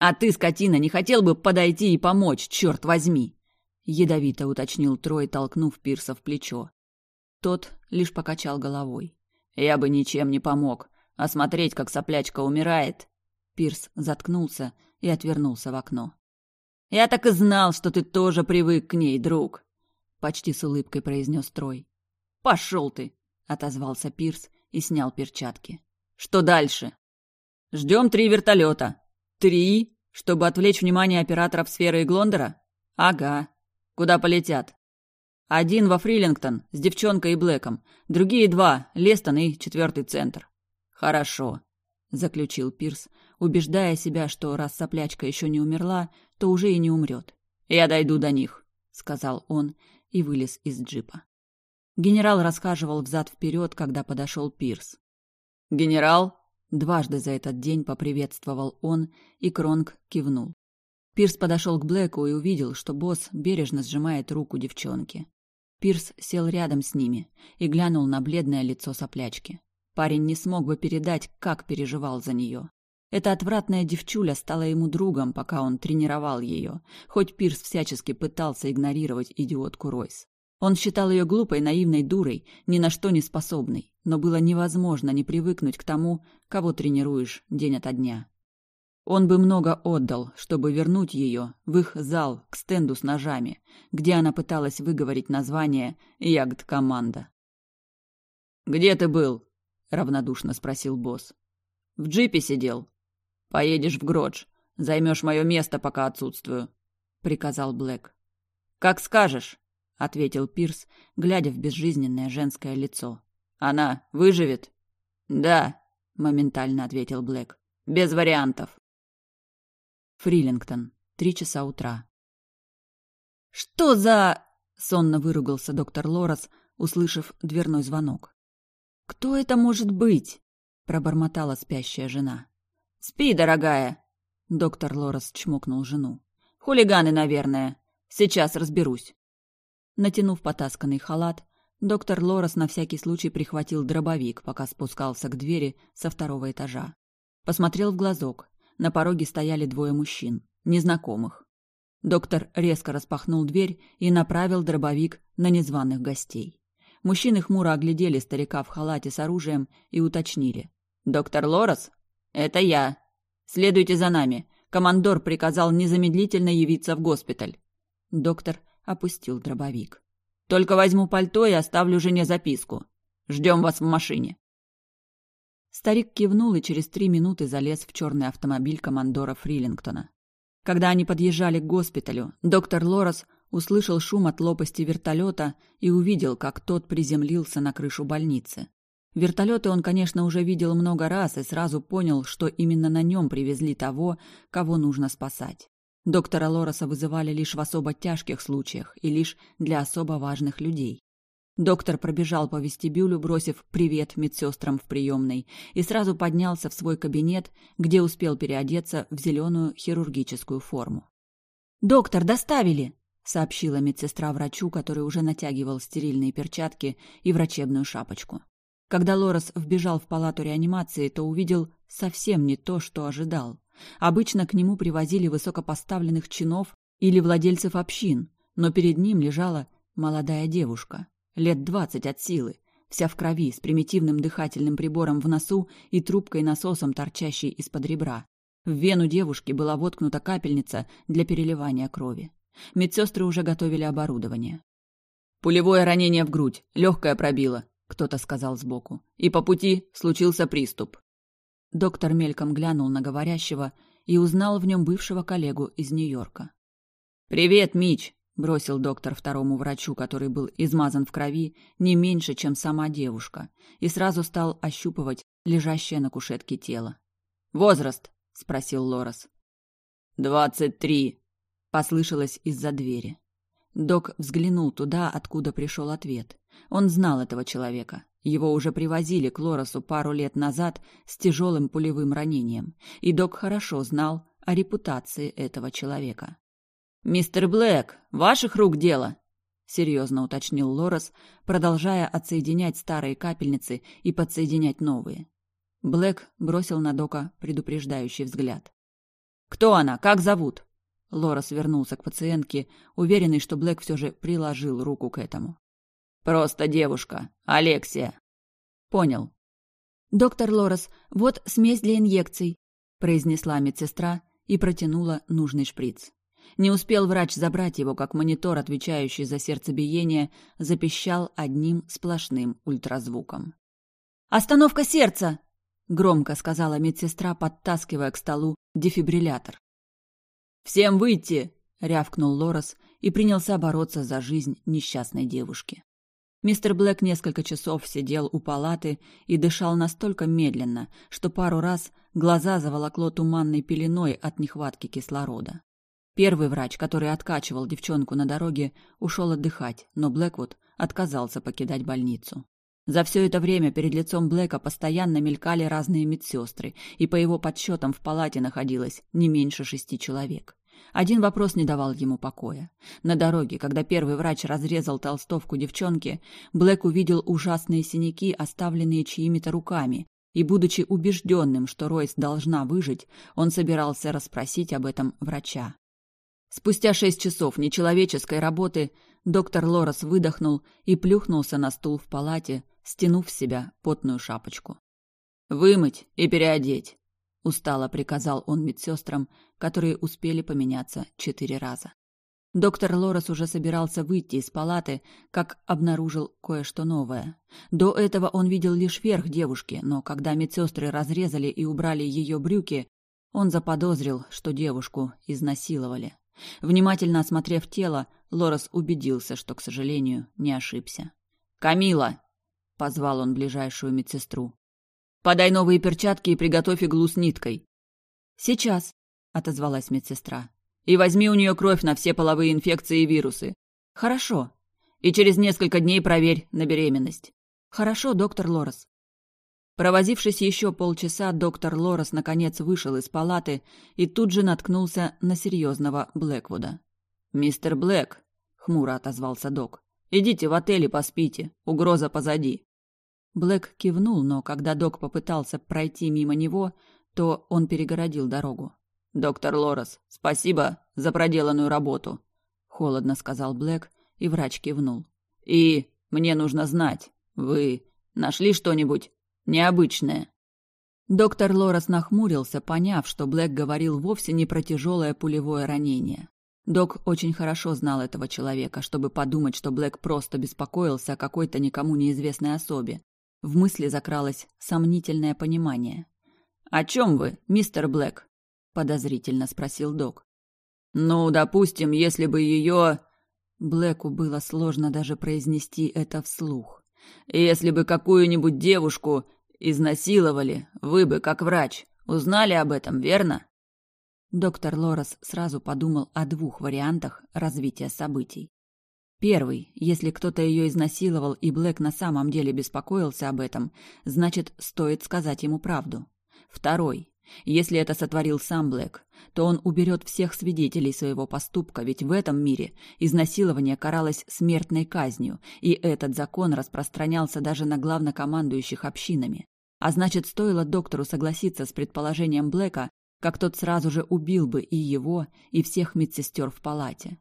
«А ты, скотина, не хотел бы подойти и помочь, черт возьми!» Ядовито уточнил Трой, толкнув Пирса в плечо. Тот лишь покачал головой. «Я бы ничем не помог. А смотреть, как соплячка умирает...» Пирс заткнулся и отвернулся в окно. «Я так и знал, что ты тоже привык к ней, друг!» Почти с улыбкой произнес Трой. «Пошел ты!» — отозвался Пирс и снял перчатки. «Что дальше?» «Ждем три вертолета». «Три?» Чтобы отвлечь внимание операторов сферы Глондера? Ага. Куда полетят? Один во Фрилингтон с девчонкой и Блэком, другие два — Лестон и четвертый центр. Хорошо, заключил Пирс, убеждая себя, что раз соплячка еще не умерла, то уже и не умрет. Я дойду до них, сказал он и вылез из джипа. Генерал расхаживал взад-вперед, когда подошел Пирс. «Генерал?» Дважды за этот день поприветствовал он, и Кронг кивнул. Пирс подошел к Блэку и увидел, что босс бережно сжимает руку девчонки. Пирс сел рядом с ними и глянул на бледное лицо соплячки. Парень не смог бы передать, как переживал за нее. Эта отвратная девчуля стала ему другом, пока он тренировал ее, хоть Пирс всячески пытался игнорировать идиотку Ройс. Он считал ее глупой, наивной дурой, ни на что не способной, но было невозможно не привыкнуть к тому, кого тренируешь день ото дня. Он бы много отдал, чтобы вернуть ее в их зал к стенду с ножами, где она пыталась выговорить название «Ягд-команда». «Где ты был?» — равнодушно спросил босс. «В джипе сидел. Поедешь в Гродж. Займешь мое место, пока отсутствую», — приказал Блэк. «Как скажешь», — ответил Пирс, глядя в безжизненное женское лицо. «Она выживет?» «Да», — моментально ответил Блэк. «Без вариантов». Фрилингтон. Три часа утра. «Что за...» — сонно выругался доктор Лорес, услышав дверной звонок. «Кто это может быть?» — пробормотала спящая жена. «Спи, дорогая!» — доктор Лорес чмокнул жену. «Хулиганы, наверное. Сейчас разберусь». Натянув потасканный халат, доктор Лорес на всякий случай прихватил дробовик, пока спускался к двери со второго этажа. Посмотрел в глазок. На пороге стояли двое мужчин, незнакомых. Доктор резко распахнул дверь и направил дробовик на незваных гостей. Мужчины хмуро оглядели старика в халате с оружием и уточнили. «Доктор Лорес? Это я. Следуйте за нами. Командор приказал незамедлительно явиться в госпиталь». Доктор опустил дробовик. «Только возьму пальто и оставлю жене записку. Ждем вас в машине». Старик кивнул и через три минуты залез в черный автомобиль командора Фрилингтона. Когда они подъезжали к госпиталю, доктор Лорес услышал шум от лопасти вертолета и увидел, как тот приземлился на крышу больницы. Вертолеты он, конечно, уже видел много раз и сразу понял, что именно на нем привезли того, кого нужно спасать. Доктора Лореса вызывали лишь в особо тяжких случаях и лишь для особо важных людей. Доктор пробежал по вестибюлю, бросив привет медсестрам в приемной, и сразу поднялся в свой кабинет, где успел переодеться в зеленую хирургическую форму. «Доктор, доставили!» — сообщила медсестра врачу, который уже натягивал стерильные перчатки и врачебную шапочку. Когда Лорес вбежал в палату реанимации, то увидел совсем не то, что ожидал. Обычно к нему привозили высокопоставленных чинов или владельцев общин, но перед ним лежала молодая девушка лет двадцать от силы, вся в крови, с примитивным дыхательным прибором в носу и трубкой-насосом, торчащей из-под ребра. В вену девушки была воткнута капельница для переливания крови. Медсестры уже готовили оборудование. «Пулевое ранение в грудь, легкое пробило», — кто-то сказал сбоку. «И по пути случился приступ». Доктор мельком глянул на говорящего и узнал в нем бывшего коллегу из Нью-Йорка. «Привет, Мич!» бросил доктор второму врачу, который был измазан в крови не меньше, чем сама девушка, и сразу стал ощупывать лежащее на кушетке тело. «Возраст?» — спросил Лорес. «Двадцать три», — послышалось из-за двери. Док взглянул туда, откуда пришел ответ. Он знал этого человека. Его уже привозили к Лоресу пару лет назад с тяжелым пулевым ранением, и док хорошо знал о репутации этого человека. «Мистер Блэк, ваших рук дело!» — серьезно уточнил Лорес, продолжая отсоединять старые капельницы и подсоединять новые. Блэк бросил на Дока предупреждающий взгляд. «Кто она? Как зовут?» Лорес вернулся к пациентке, уверенный, что Блэк все же приложил руку к этому. «Просто девушка. Алексия». «Понял». «Доктор Лорес, вот смесь для инъекций», — произнесла медсестра и протянула нужный шприц. Не успел врач забрать его, как монитор, отвечающий за сердцебиение, запищал одним сплошным ультразвуком. «Остановка сердца!» — громко сказала медсестра, подтаскивая к столу дефибриллятор. «Всем выйти!» — рявкнул Лорес и принялся бороться за жизнь несчастной девушки. Мистер Блэк несколько часов сидел у палаты и дышал настолько медленно, что пару раз глаза заволокло туманной пеленой от нехватки кислорода. Первый врач, который откачивал девчонку на дороге, ушел отдыхать, но Блэквуд отказался покидать больницу. За все это время перед лицом Блэка постоянно мелькали разные медсестры, и по его подсчетам в палате находилось не меньше шести человек. Один вопрос не давал ему покоя. На дороге, когда первый врач разрезал толстовку девчонки, Блэк увидел ужасные синяки, оставленные чьими-то руками, и, будучи убежденным, что Ройс должна выжить, он собирался расспросить об этом врача. Спустя шесть часов нечеловеческой работы доктор Лорес выдохнул и плюхнулся на стул в палате, стянув с себя потную шапочку. «Вымыть и переодеть», — устало приказал он медсестрам, которые успели поменяться четыре раза. Доктор Лорес уже собирался выйти из палаты, как обнаружил кое-что новое. До этого он видел лишь верх девушки, но когда медсестры разрезали и убрали ее брюки, он заподозрил, что девушку изнасиловали. Внимательно осмотрев тело, Лорес убедился, что, к сожалению, не ошибся. «Камила!» — позвал он ближайшую медсестру. Подай новые перчатки и приготовь иглу с ниткой. Сейчас, отозвалась медсестра. И возьми у нее кровь на все половые инфекции и вирусы. Хорошо. И через несколько дней проверь на беременность. Хорошо, доктор Лорес. Провозившись еще полчаса, доктор Лорес наконец вышел из палаты и тут же наткнулся на серьезного Блэквуда. «Мистер Блэк», — хмуро отозвался док, — «идите в отель и поспите, угроза позади». Блэк кивнул, но когда док попытался пройти мимо него, то он перегородил дорогу. «Доктор Лорес, спасибо за проделанную работу», — холодно сказал Блэк, и врач кивнул. «И мне нужно знать, вы нашли что-нибудь необычное?» Доктор Лорес нахмурился, поняв, что Блэк говорил вовсе не про тяжелое пулевое ранение. Док очень хорошо знал этого человека, чтобы подумать, что Блэк просто беспокоился о какой-то никому неизвестной особе. В мысли закралось сомнительное понимание. «О чем вы, мистер Блэк?» — подозрительно спросил док. «Ну, допустим, если бы ее...» Блэку было сложно даже произнести это вслух. «Если бы какую-нибудь девушку изнасиловали, вы бы, как врач, узнали об этом, верно?» Доктор Лорес сразу подумал о двух вариантах развития событий. Первый, если кто-то ее изнасиловал и Блэк на самом деле беспокоился об этом, значит, стоит сказать ему правду. Второй, если это сотворил сам Блэк, то он уберет всех свидетелей своего поступка, ведь в этом мире изнасилование каралось смертной казнью, и этот закон распространялся даже на главнокомандующих общинами. А значит, стоило доктору согласиться с предположением Блэка, как тот сразу же убил бы и его, и всех медсестер в палате.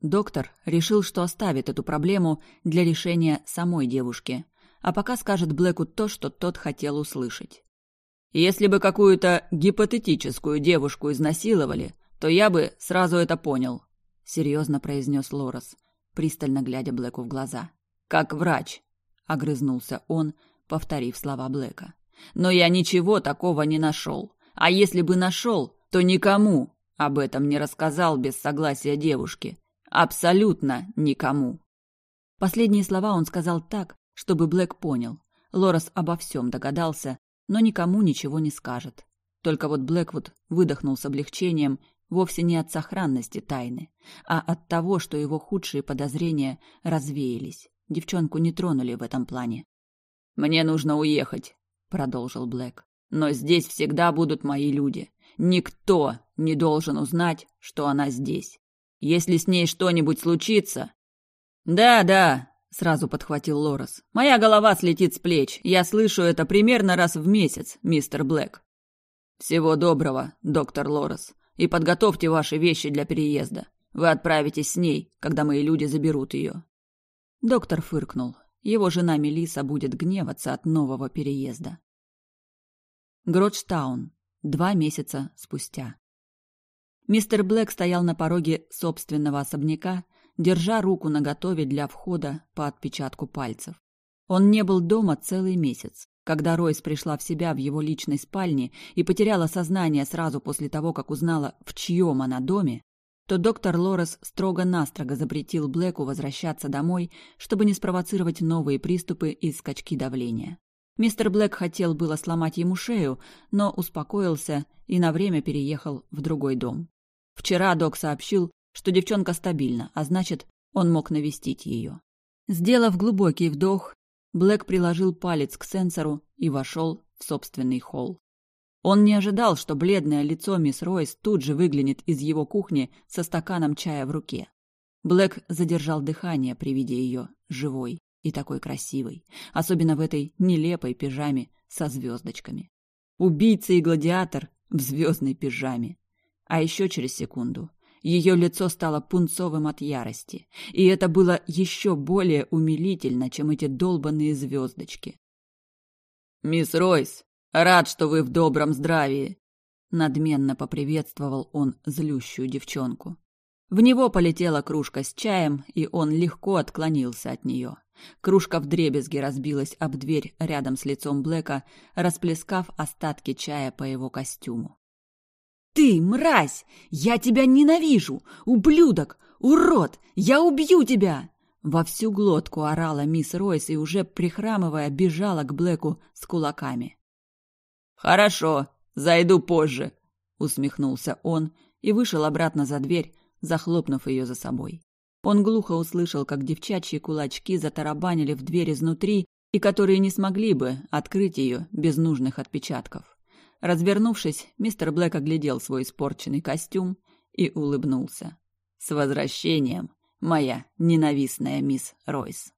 Доктор решил, что оставит эту проблему для решения самой девушки, а пока скажет Блэку то, что тот хотел услышать. «Если бы какую-то гипотетическую девушку изнасиловали, то я бы сразу это понял», — серьезно произнес Лорес, пристально глядя Блэку в глаза. «Как врач», — огрызнулся он, повторив слова Блэка. «Но я ничего такого не нашел. А если бы нашел, то никому об этом не рассказал без согласия девушки. Абсолютно никому. Последние слова он сказал так, чтобы Блэк понял. Лорес обо всем догадался, но никому ничего не скажет. Только вот Блэквуд выдохнул с облегчением вовсе не от сохранности тайны, а от того, что его худшие подозрения развеялись. Девчонку не тронули в этом плане. «Мне нужно уехать», — продолжил Блэк. «Но здесь всегда будут мои люди. Никто не должен узнать, что она здесь. Если с ней что-нибудь случится... Да, да, сразу подхватил Лорес. Моя голова слетит с плеч. Я слышу это примерно раз в месяц, мистер Блэк. Всего доброго, доктор Лорес. И подготовьте ваши вещи для переезда. Вы отправитесь с ней, когда мои люди заберут ее. Доктор фыркнул. Его жена Мелиса будет гневаться от нового переезда. Гроджтаун. Два месяца спустя. Мистер Блэк стоял на пороге собственного особняка, держа руку наготове для входа по отпечатку пальцев. Он не был дома целый месяц. Когда Ройс пришла в себя в его личной спальне и потеряла сознание сразу после того, как узнала, в чьем она доме, то доктор Лорес строго-настрого запретил Блэку возвращаться домой, чтобы не спровоцировать новые приступы и скачки давления. Мистер Блэк хотел было сломать ему шею, но успокоился и на время переехал в другой дом. Вчера док сообщил, что девчонка стабильна, а значит, он мог навестить ее. Сделав глубокий вдох, Блэк приложил палец к сенсору и вошел в собственный холл. Он не ожидал, что бледное лицо мисс Ройс тут же выглянет из его кухни со стаканом чая в руке. Блэк задержал дыхание при виде ее, живой и такой красивой, особенно в этой нелепой пижаме со звездочками. Убийца и гладиатор в звездной пижаме. А еще через секунду ее лицо стало пунцовым от ярости, и это было еще более умилительно, чем эти долбанные звездочки. «Мисс Ройс, рад, что вы в добром здравии!» Надменно поприветствовал он злющую девчонку. В него полетела кружка с чаем, и он легко отклонился от нее. Кружка вдребезги разбилась об дверь рядом с лицом Блэка, расплескав остатки чая по его костюму. «Ты, мразь! Я тебя ненавижу! Ублюдок! Урод! Я убью тебя!» Во всю глотку орала мисс Ройс и уже прихрамывая бежала к Блэку с кулаками. «Хорошо, зайду позже», — усмехнулся он и вышел обратно за дверь, захлопнув ее за собой. Он глухо услышал, как девчачьи кулачки затарабанили в дверь изнутри, и которые не смогли бы открыть ее без нужных отпечатков. Развернувшись, мистер Блэк оглядел свой испорченный костюм и улыбнулся. «С возвращением, моя ненавистная мисс Ройс!»